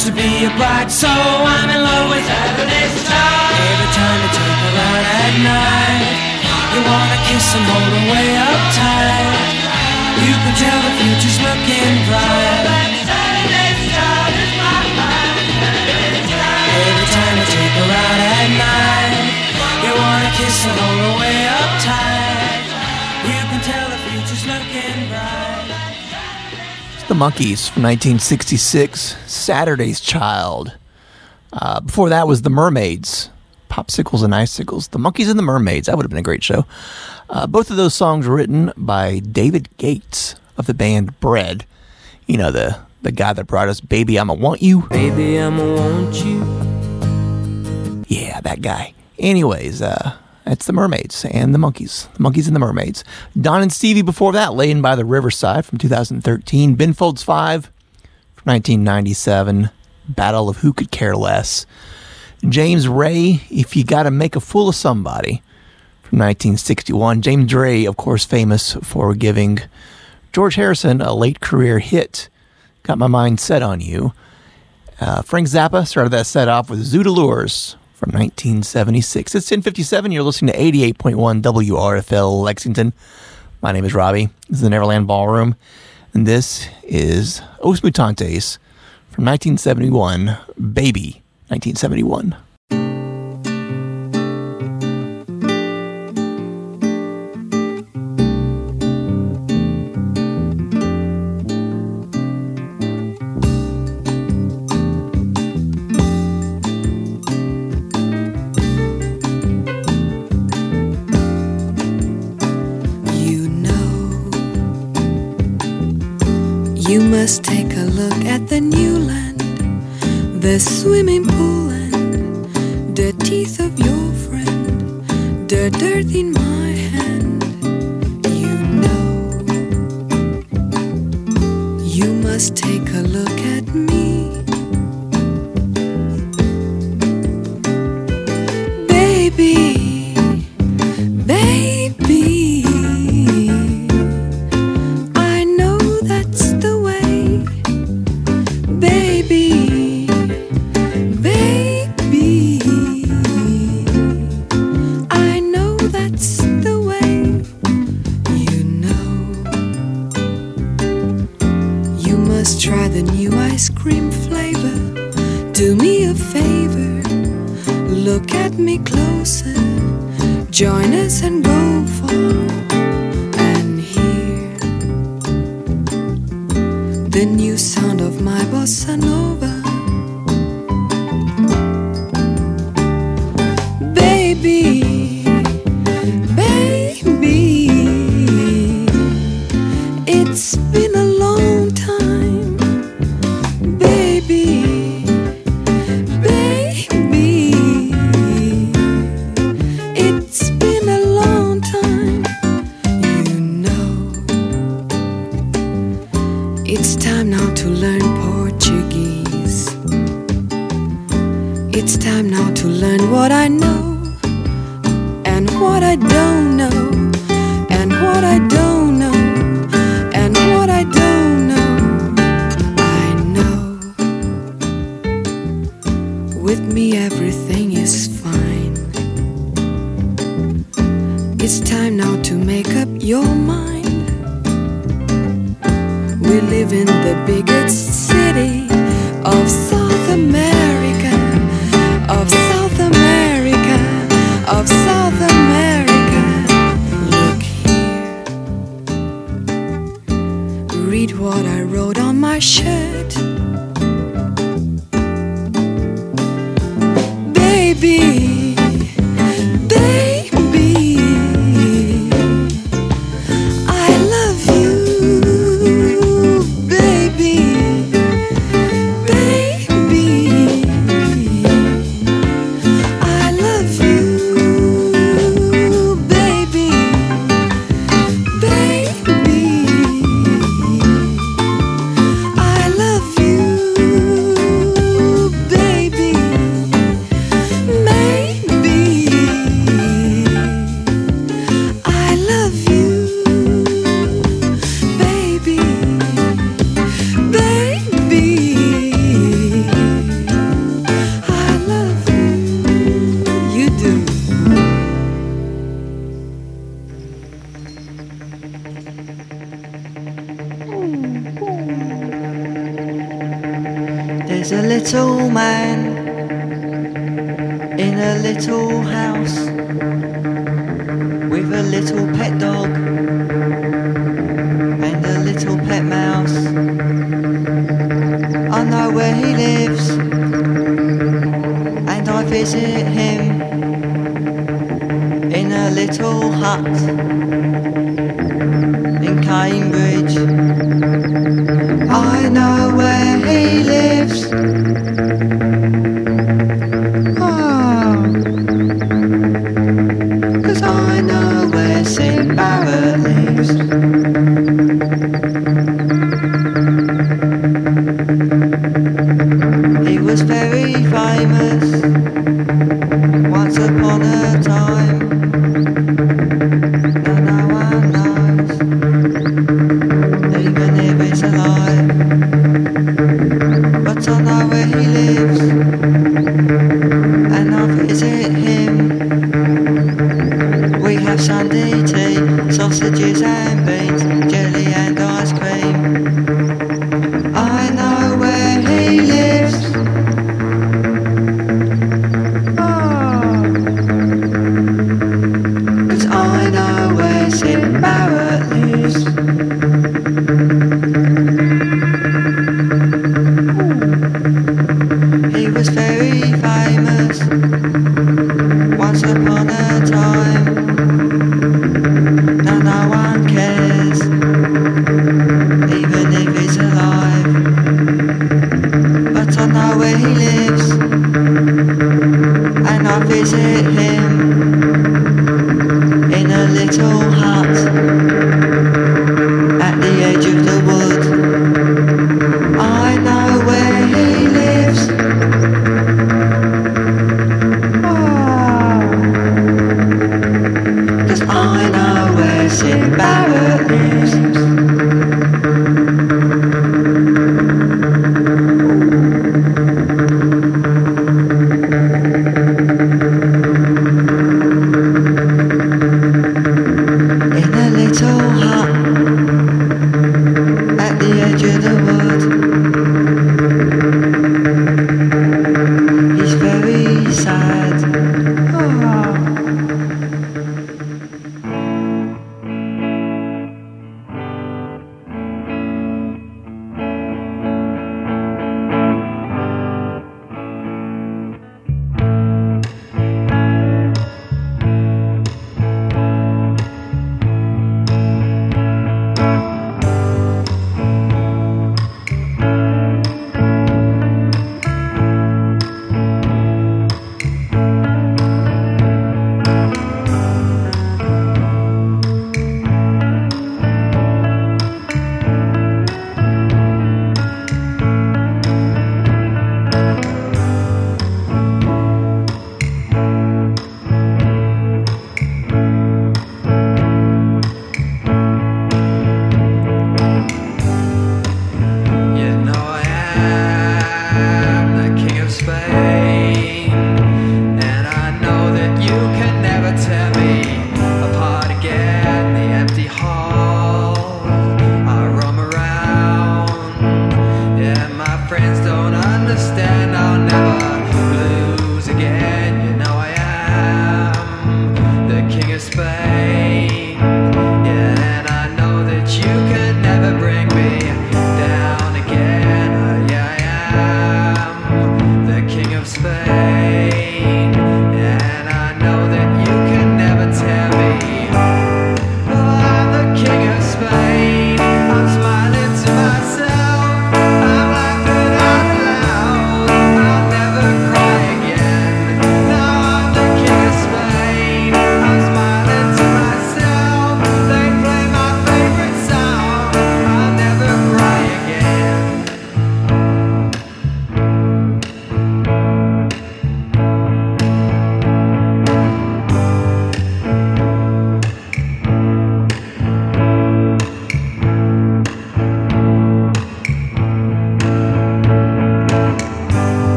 Wants to be a bride, so I'm in love with Saturday's. Every time you take at night, you wanna kiss and hold way up tight. You can tell the future's looking bright. Way up tight. You can tell the future's looking bright. It's the Monkees from 1966, Saturday's Child. Uh, before that was the Mermaids, Popsicles and Icicles. The Monkees and the Mermaids. That would have been a great show. Uh, both of those songs were written by David Gates of the band Bread. You know, the, the guy that brought us Baby I'ma Want You. Baby, I'ma want you. Yeah, that guy. Anyways, uh, that's the Mermaids and the Monkees. The Monkees and the Mermaids. Don and Stevie before that, Laying by the Riverside from 2013. Ben Folds 5 from 1997. Battle of Who Could Care Less. James Ray, If You Gotta Make a Fool of Somebody from 1961. James Ray, of course, famous for giving George Harrison a late career hit. Got My Mind Set on You. Uh, Frank Zappa started that set off with Zoot Allures from 1976. It's 1057. You're listening to 88.1 WRFL Lexington. My name is Robbie. This is the Neverland Ballroom. And this is Os Mutantes from 1971. Baby, 1971. Must take a look at the new land, the swimming pool and the teeth of your friend, the dirt in my hand. You know, you must take a look at me. Baby, It's time now to learn what I know and what I don't know, and what I don't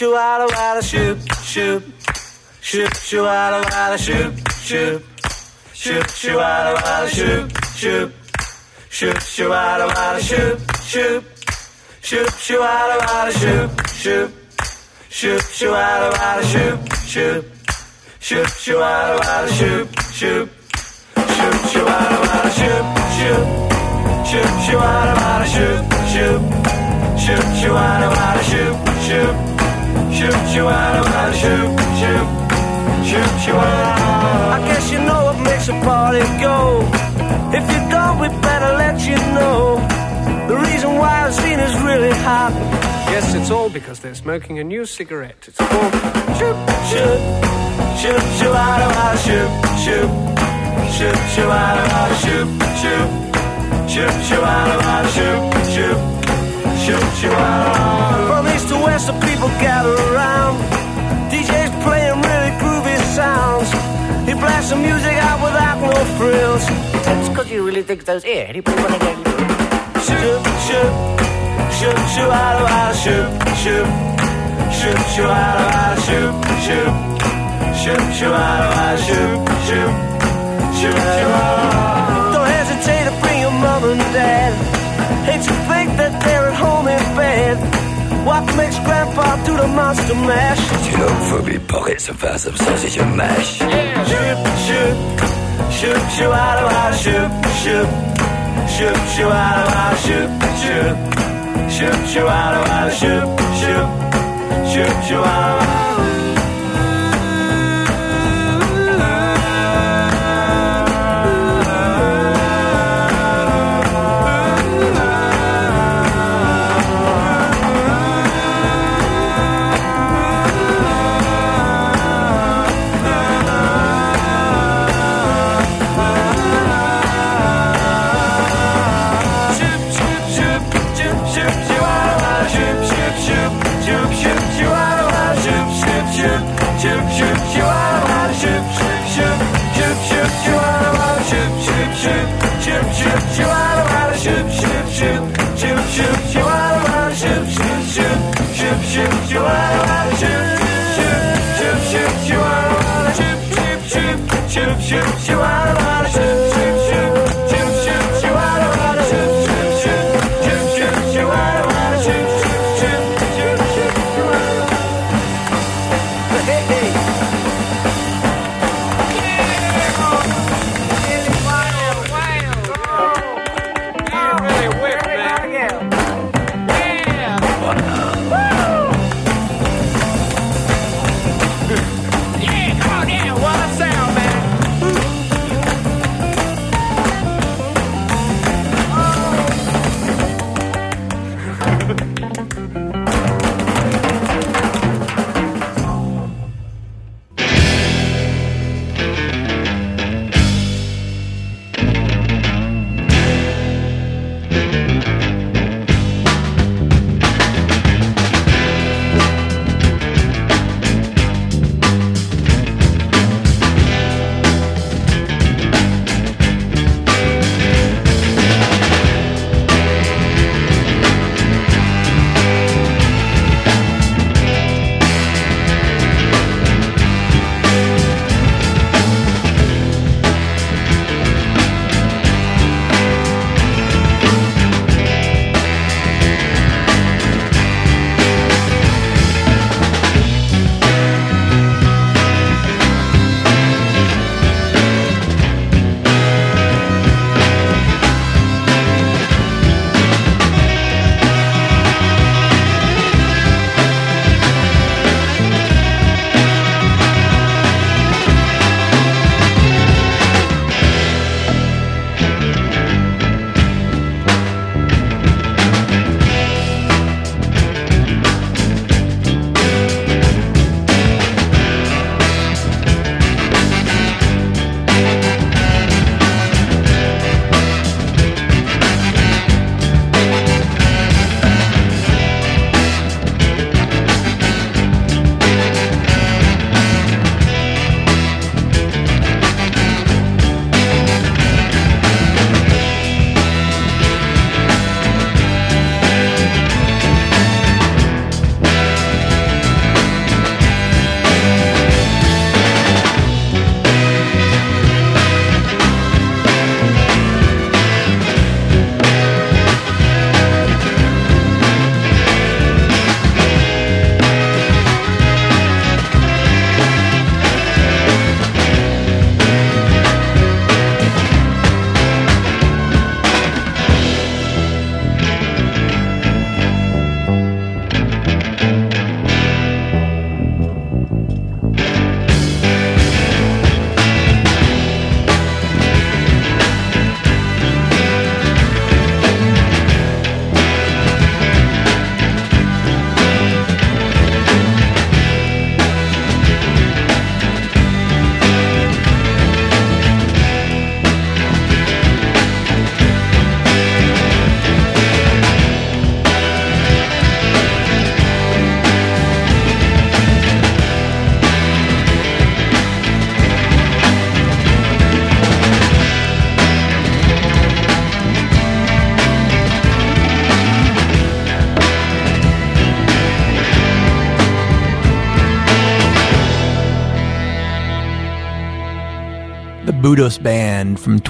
shoop, shoop, wada, wada, shoop, shoop, shoop, shoop, wada, wada, shoop, shoop, shoop, shoop, wada, wada, shoop, shoop, shoop, shoop, wada, wada, shoop, shoop, shoop, shoop, wada, wada, shoop, shoop, shoop, shoop, wada, wada, shoop, shoop, shoop, shoop, wada, wada, shoop, shoop, shoop, shoop, wada, wada, shoop, shoop, shoop, shoop, wada, wada, shoop, shoop. Shoot, shoot, wada, wada, shoot, shoot. Shoot, shoot, shoot, wada. I guess you know what makes a party go. If you don't, we better let you know. The reason why the scene is really hot. Yes, it's all because they're smoking a new cigarette. It's called Shoot, shoot, shoot, shoot, wada, wada, shoot, shoot. Shoot, shoot, wada, wada, shoot, shoot. Shoot, shoot, wada, wada, shoot, shoot. Shoot, shoot, wada. From the people gather around. DJ's playing really groovy sounds. He blasts the music out without no frills. It's because you really think those ear. He put one again. Shoot, shoot, shoot, shoot, wada, wada, shoot, shoot. Shoot, shoot, wada, wada, shoot, shoot. Shoot, shoot, wada, wada, shoot, shoot. Shoot, shoot, wada. Don't hesitate to bring your mom and dad. Hate to think that they're at home in bed. What makes Grandpa do the monster mash? You know, fruity pockets and fast of sausage and mash. Yeah. Shoop, shoop, shoop, shoop, out of our shoop, shoop, shoop, shoop, out of our shoop, shoop, shoop, shoop, out of our shoop, shoop, shoop, shoop, out of our shoop, shoop, shoop, shoo la la shoop, shoop, shoop, shoop, shoop, shoo la la shoop, shoop, shoop, shoop, shoo la la shoop, shoop, shoop, shoop, shoop, shoo la la shoop.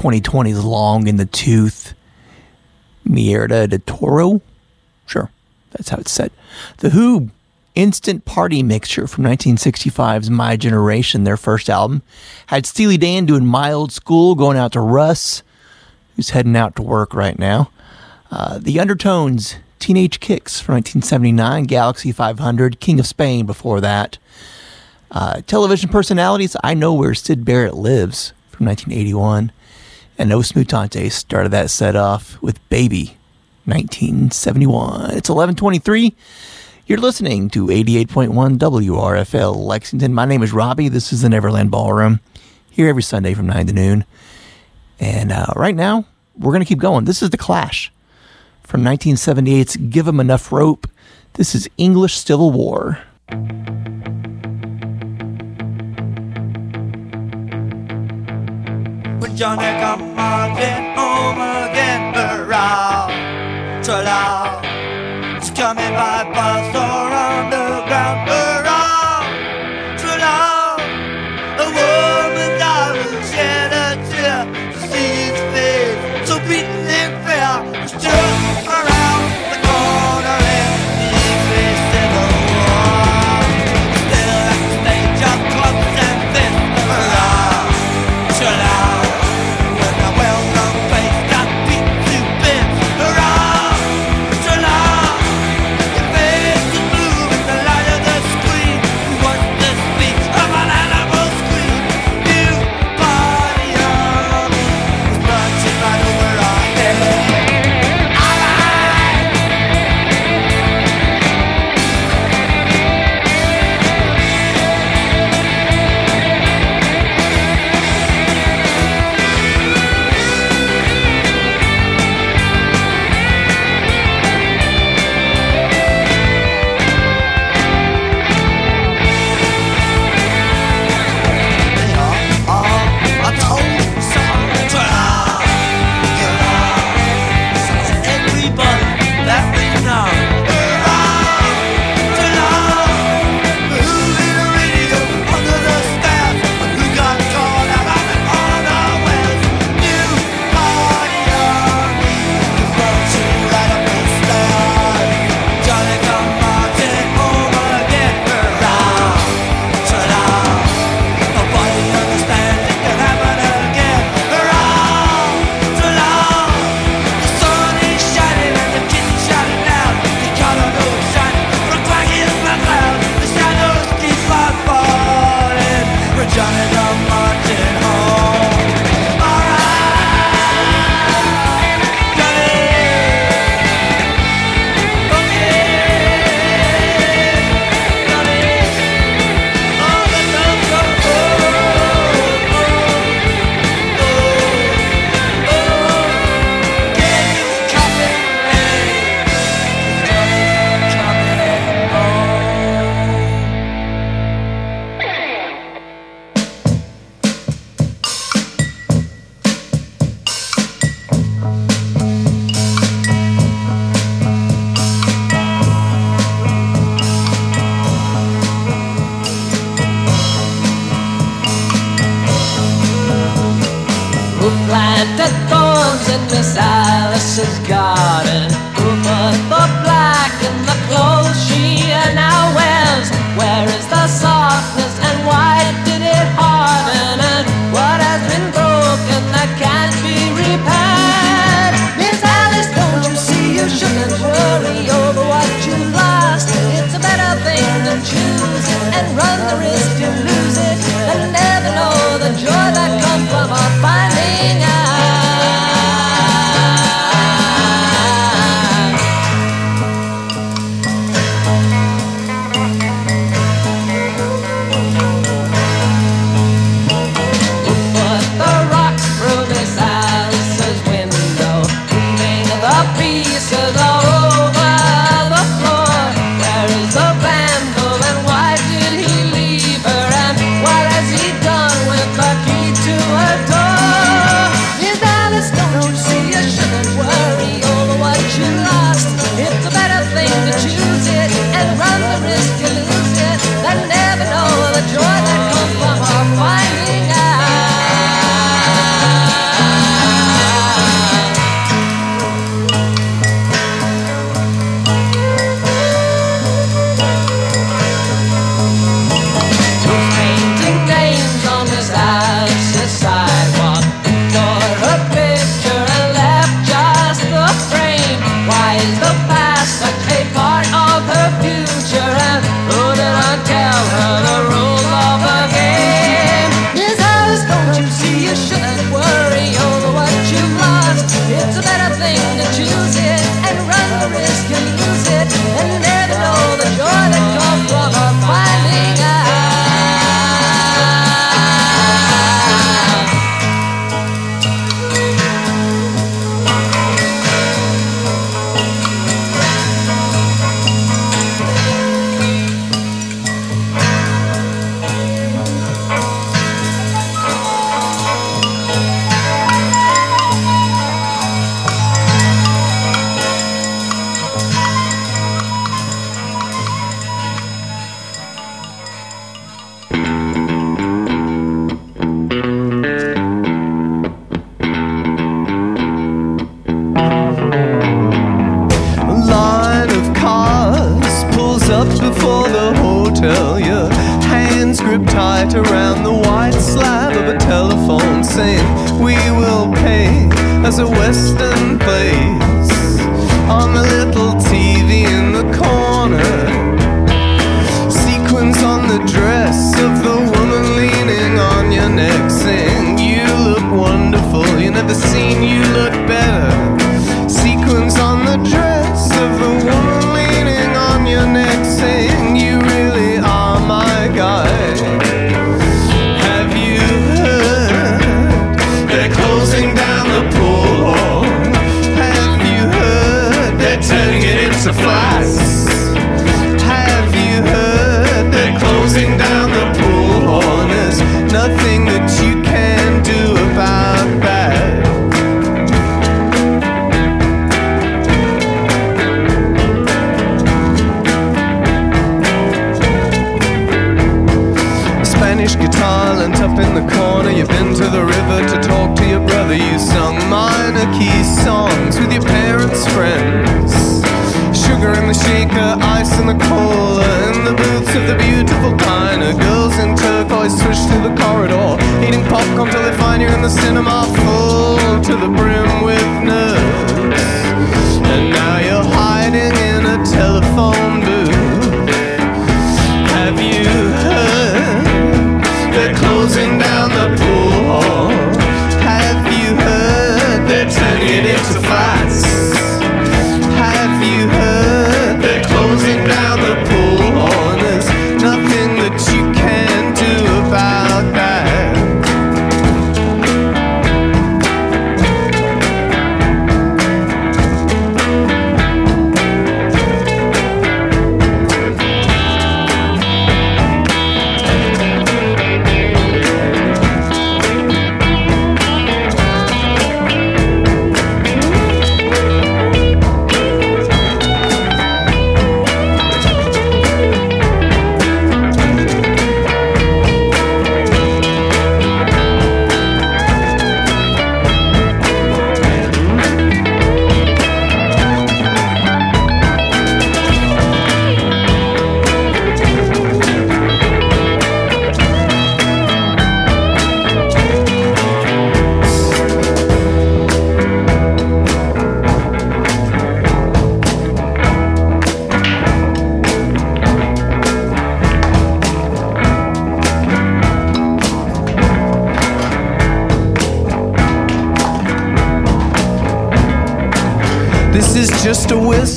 2020's Long in the Tooth. Mierda de Toro? Sure, that's how it's said. The Who Instant Party Mixture from 1965's My Generation, their first album, had Steely Dan doing My Old School, going out to Russ, who's heading out to work right now. Uh, the Undertones, Teenage Kicks from 1979, Galaxie 500, King of Spain before that. Uh, television personalities, I Know Where Syd Barrett Lives from 1981. And Os Mutantes started that set off with Baby 1971. It's 1123. You're listening to 88.1 WRFL Lexington. My name is Robbie. This is the Neverland Ballroom here every Sunday from 9 to noon. And uh, right now, we're going to keep going. This is The Clash from 1978's Give 'em Enough Rope. This is English Civil War. Johnny come marching home again, hurrah, tra-la. It's coming by bus or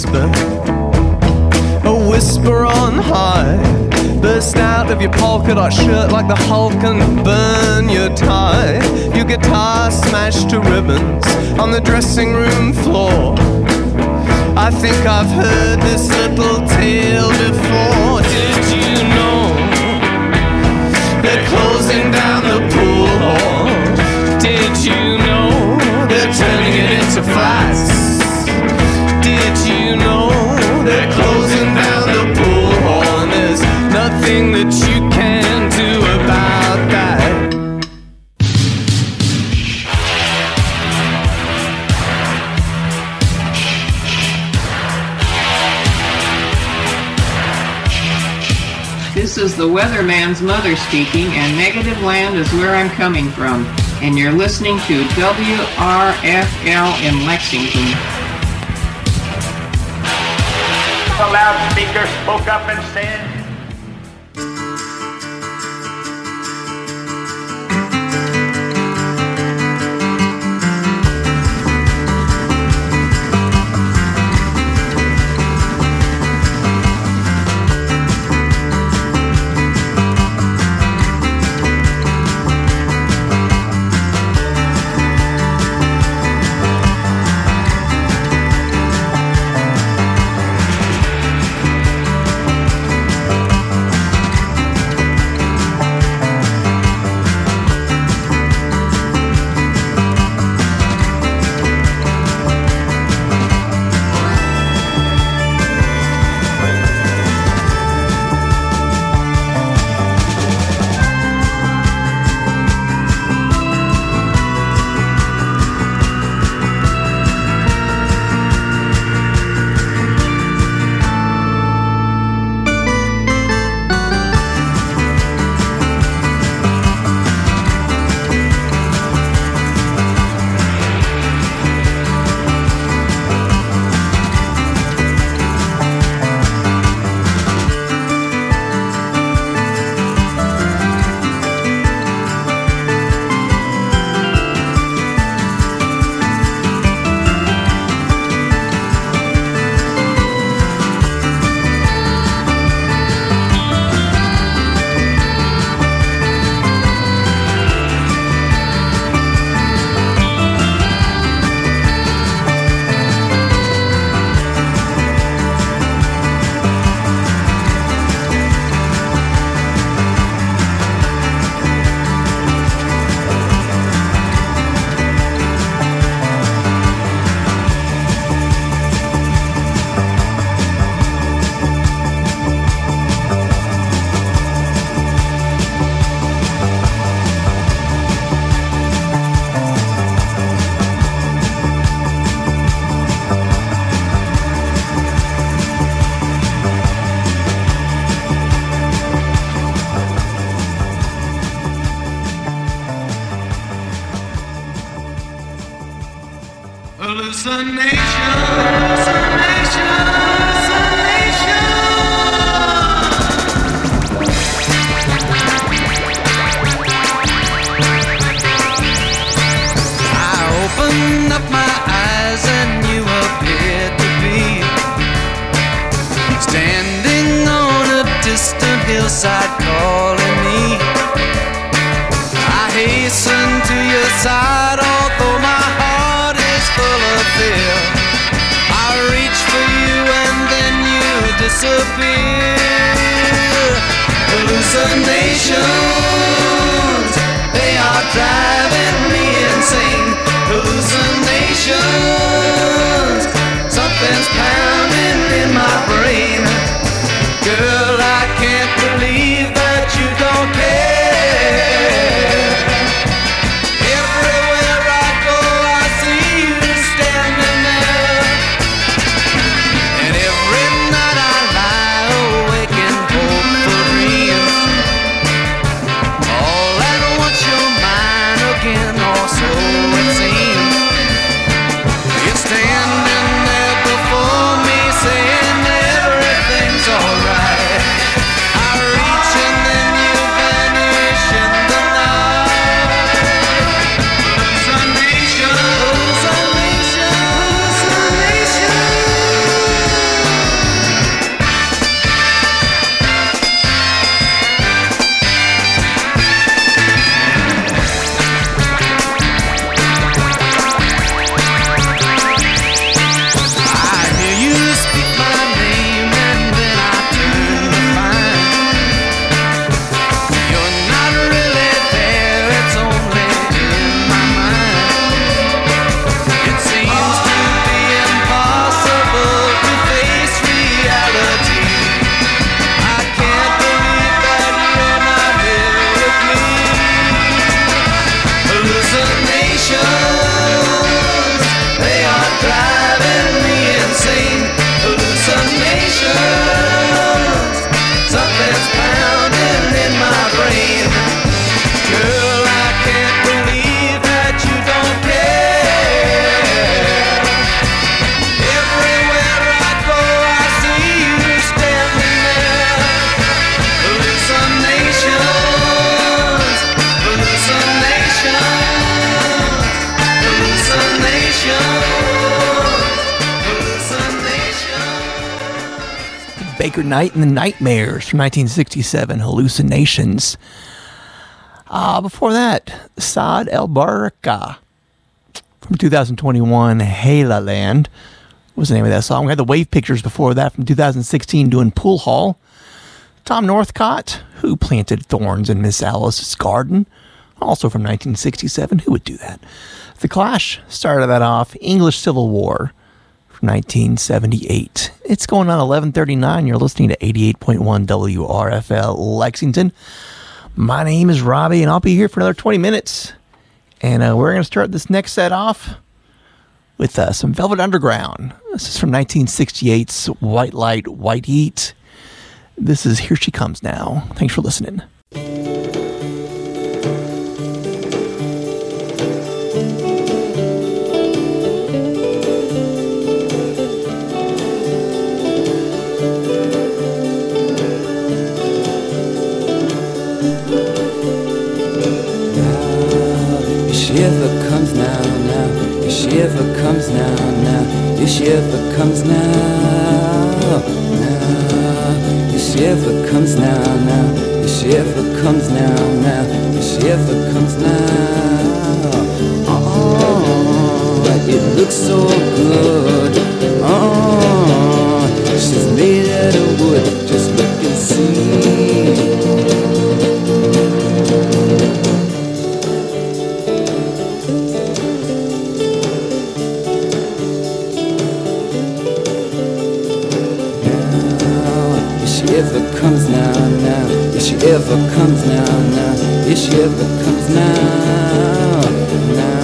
whisper, a whisper on high. Burst out of your polka dot shirt like the Hulk and burn your tie. Your guitar smashed to ribbons on the dressing room floor. I think I've heard this little tale before. Did you know they're closing down the pool hall? Did you know they're turning it into flats? that you can do about that. This is the weatherman's mother speaking, and negative land is where I'm coming from. And you're listening to WRFL in Lexington. The loudspeaker spoke up and said, Knight and the Nightmares from 1967, Hallucinations. Uh, before that, Saad El Baraka from 2021, Hela Land was the name of that song. We had the Wave Pictures before that from 2016 doing Pool Hall. Tom Northcott, who planted thorns in Miss Alice's garden, also from 1967. Who would do that? The Clash started that off. English Civil War 1978. It's going on 11:39. You're listening to 88.1 WRFL Lexington. My name is Robbie, and I'll be here for another 20 minutes. And uh, we're going to start this next set off with uh, some Velvet Underground. This is from 1968's White Light, White Heat. This is Here She Comes Now. Thanks for listening. Ever comes now, now. She ever comes now, now. Here she ever comes now, now. Here she ever comes now, now. Here she ever comes now, now. Here she ever comes now. Oh, it looks so good. Oh, she's made out of wood. Just look and see. Ever comes now, now. If she ever comes now, now.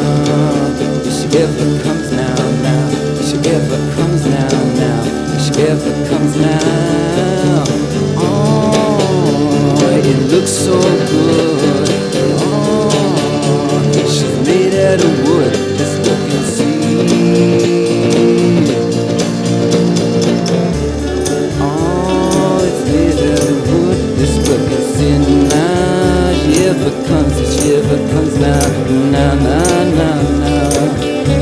If she ever comes now, now. If she ever comes now, now. If she ever comes now. Oh, it looks so good. Oh, she's made out of wood. Just look and see. work is in now. ever comes, She ever comes now. Now, now, now, now.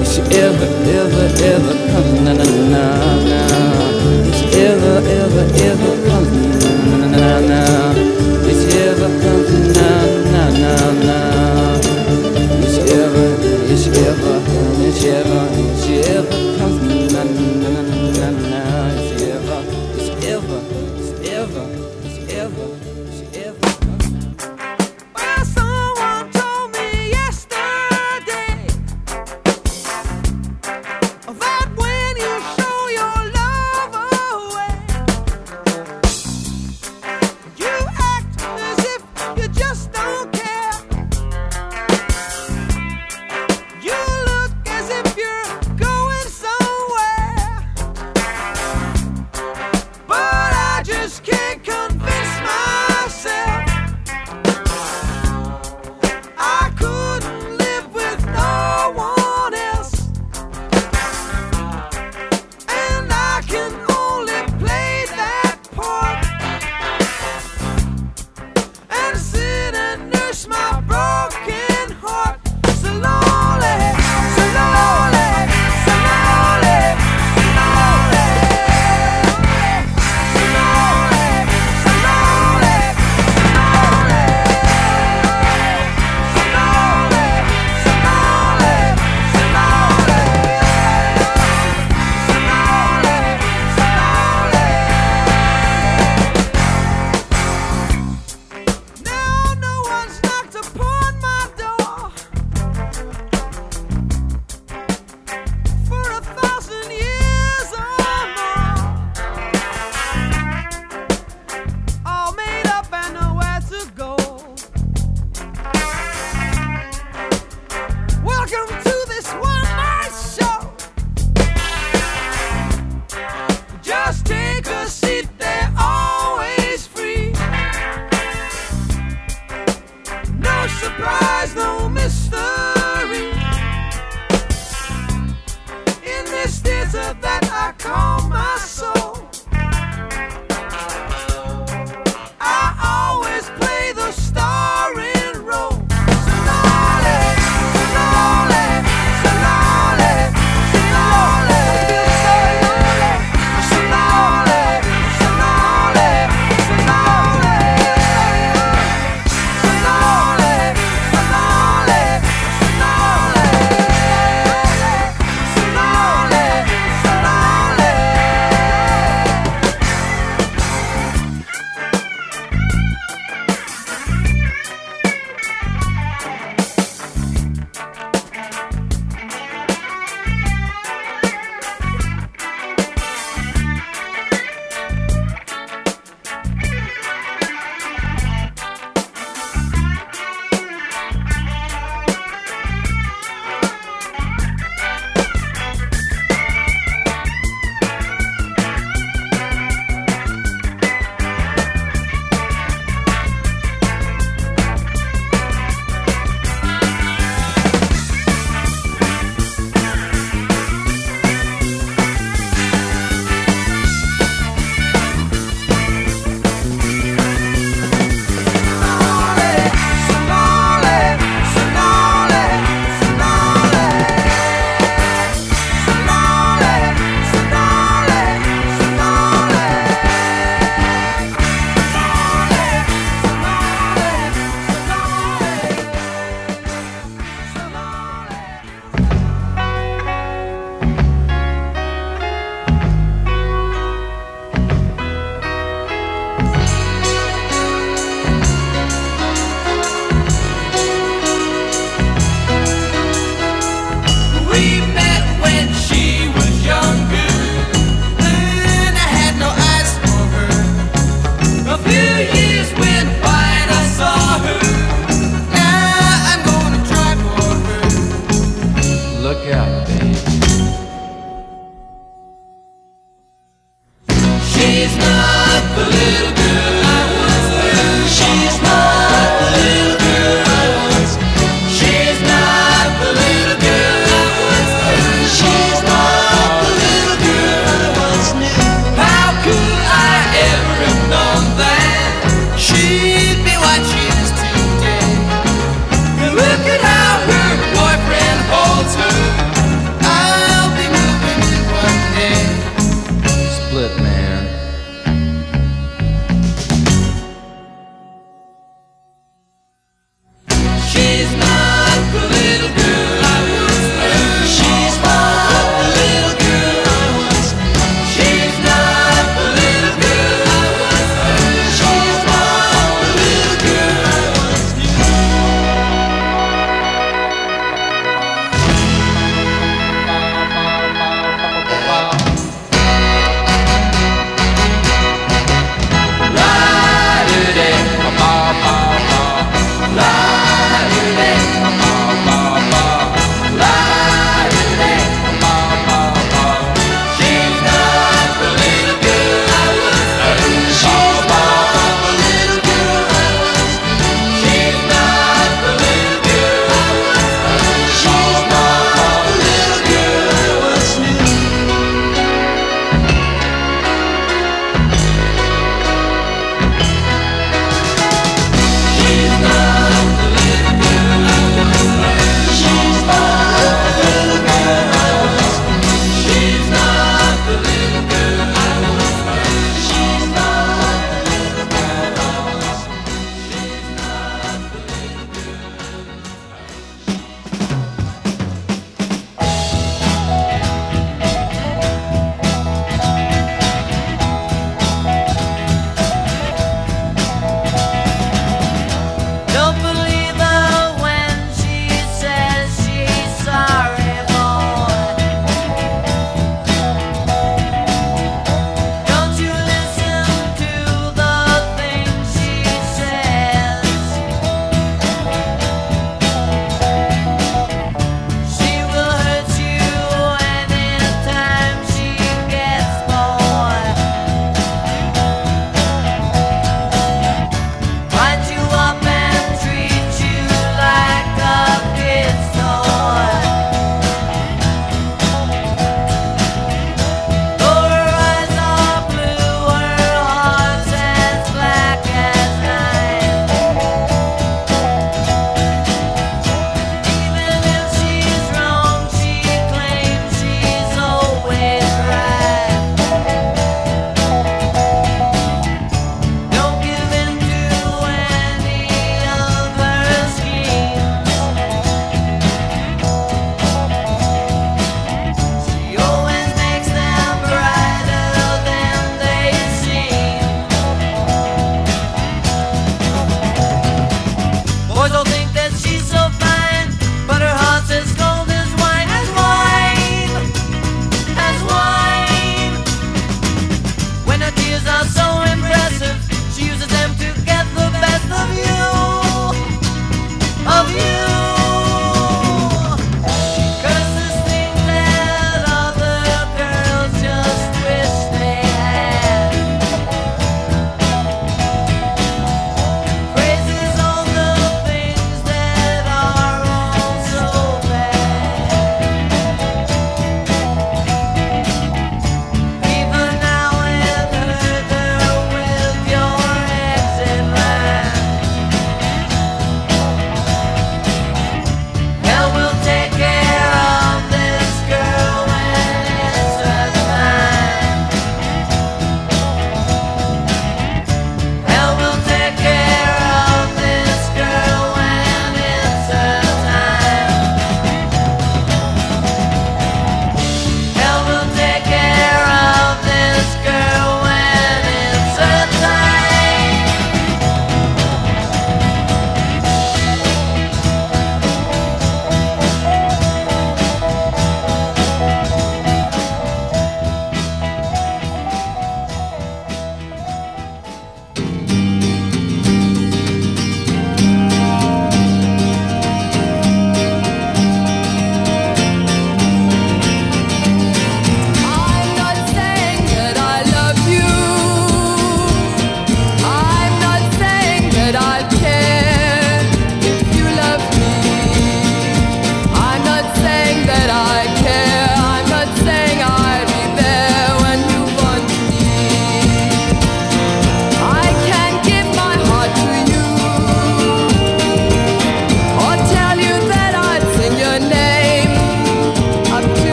If she ever, ever, ever comes, now, now, now, now. If she ever, ever, ever.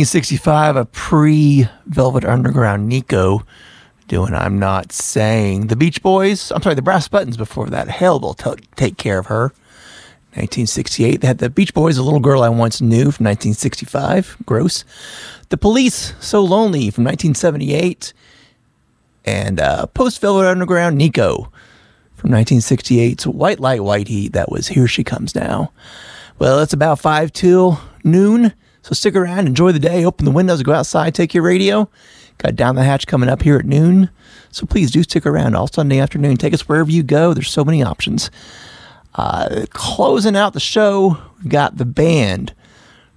1965, a pre Velvet Underground Nico doing I'm Not Saying. The Beach Boys, I'm sorry, the Brass Buttons before that. Hell, they'll take care of her. 1968, they had the Beach Boys, A Little Girl I Once Knew from 1965. Gross. The Police, So Lonely from 1978. And uh, Post Velvet Underground Nico from 1968's White Light, White Heat. That was Here She Comes Now. Well, it's about 5 till noon. So stick around, enjoy the day, open the windows, go outside, take your radio. Got Down the Hatch coming up here at noon. So please do stick around all Sunday afternoon. Take us wherever you go. There's so many options. Uh, closing out the show, we've got the band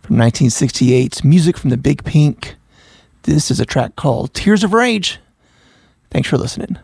from 1968's music from the Big Pink. This is a track called Tears of Rage. Thanks for listening.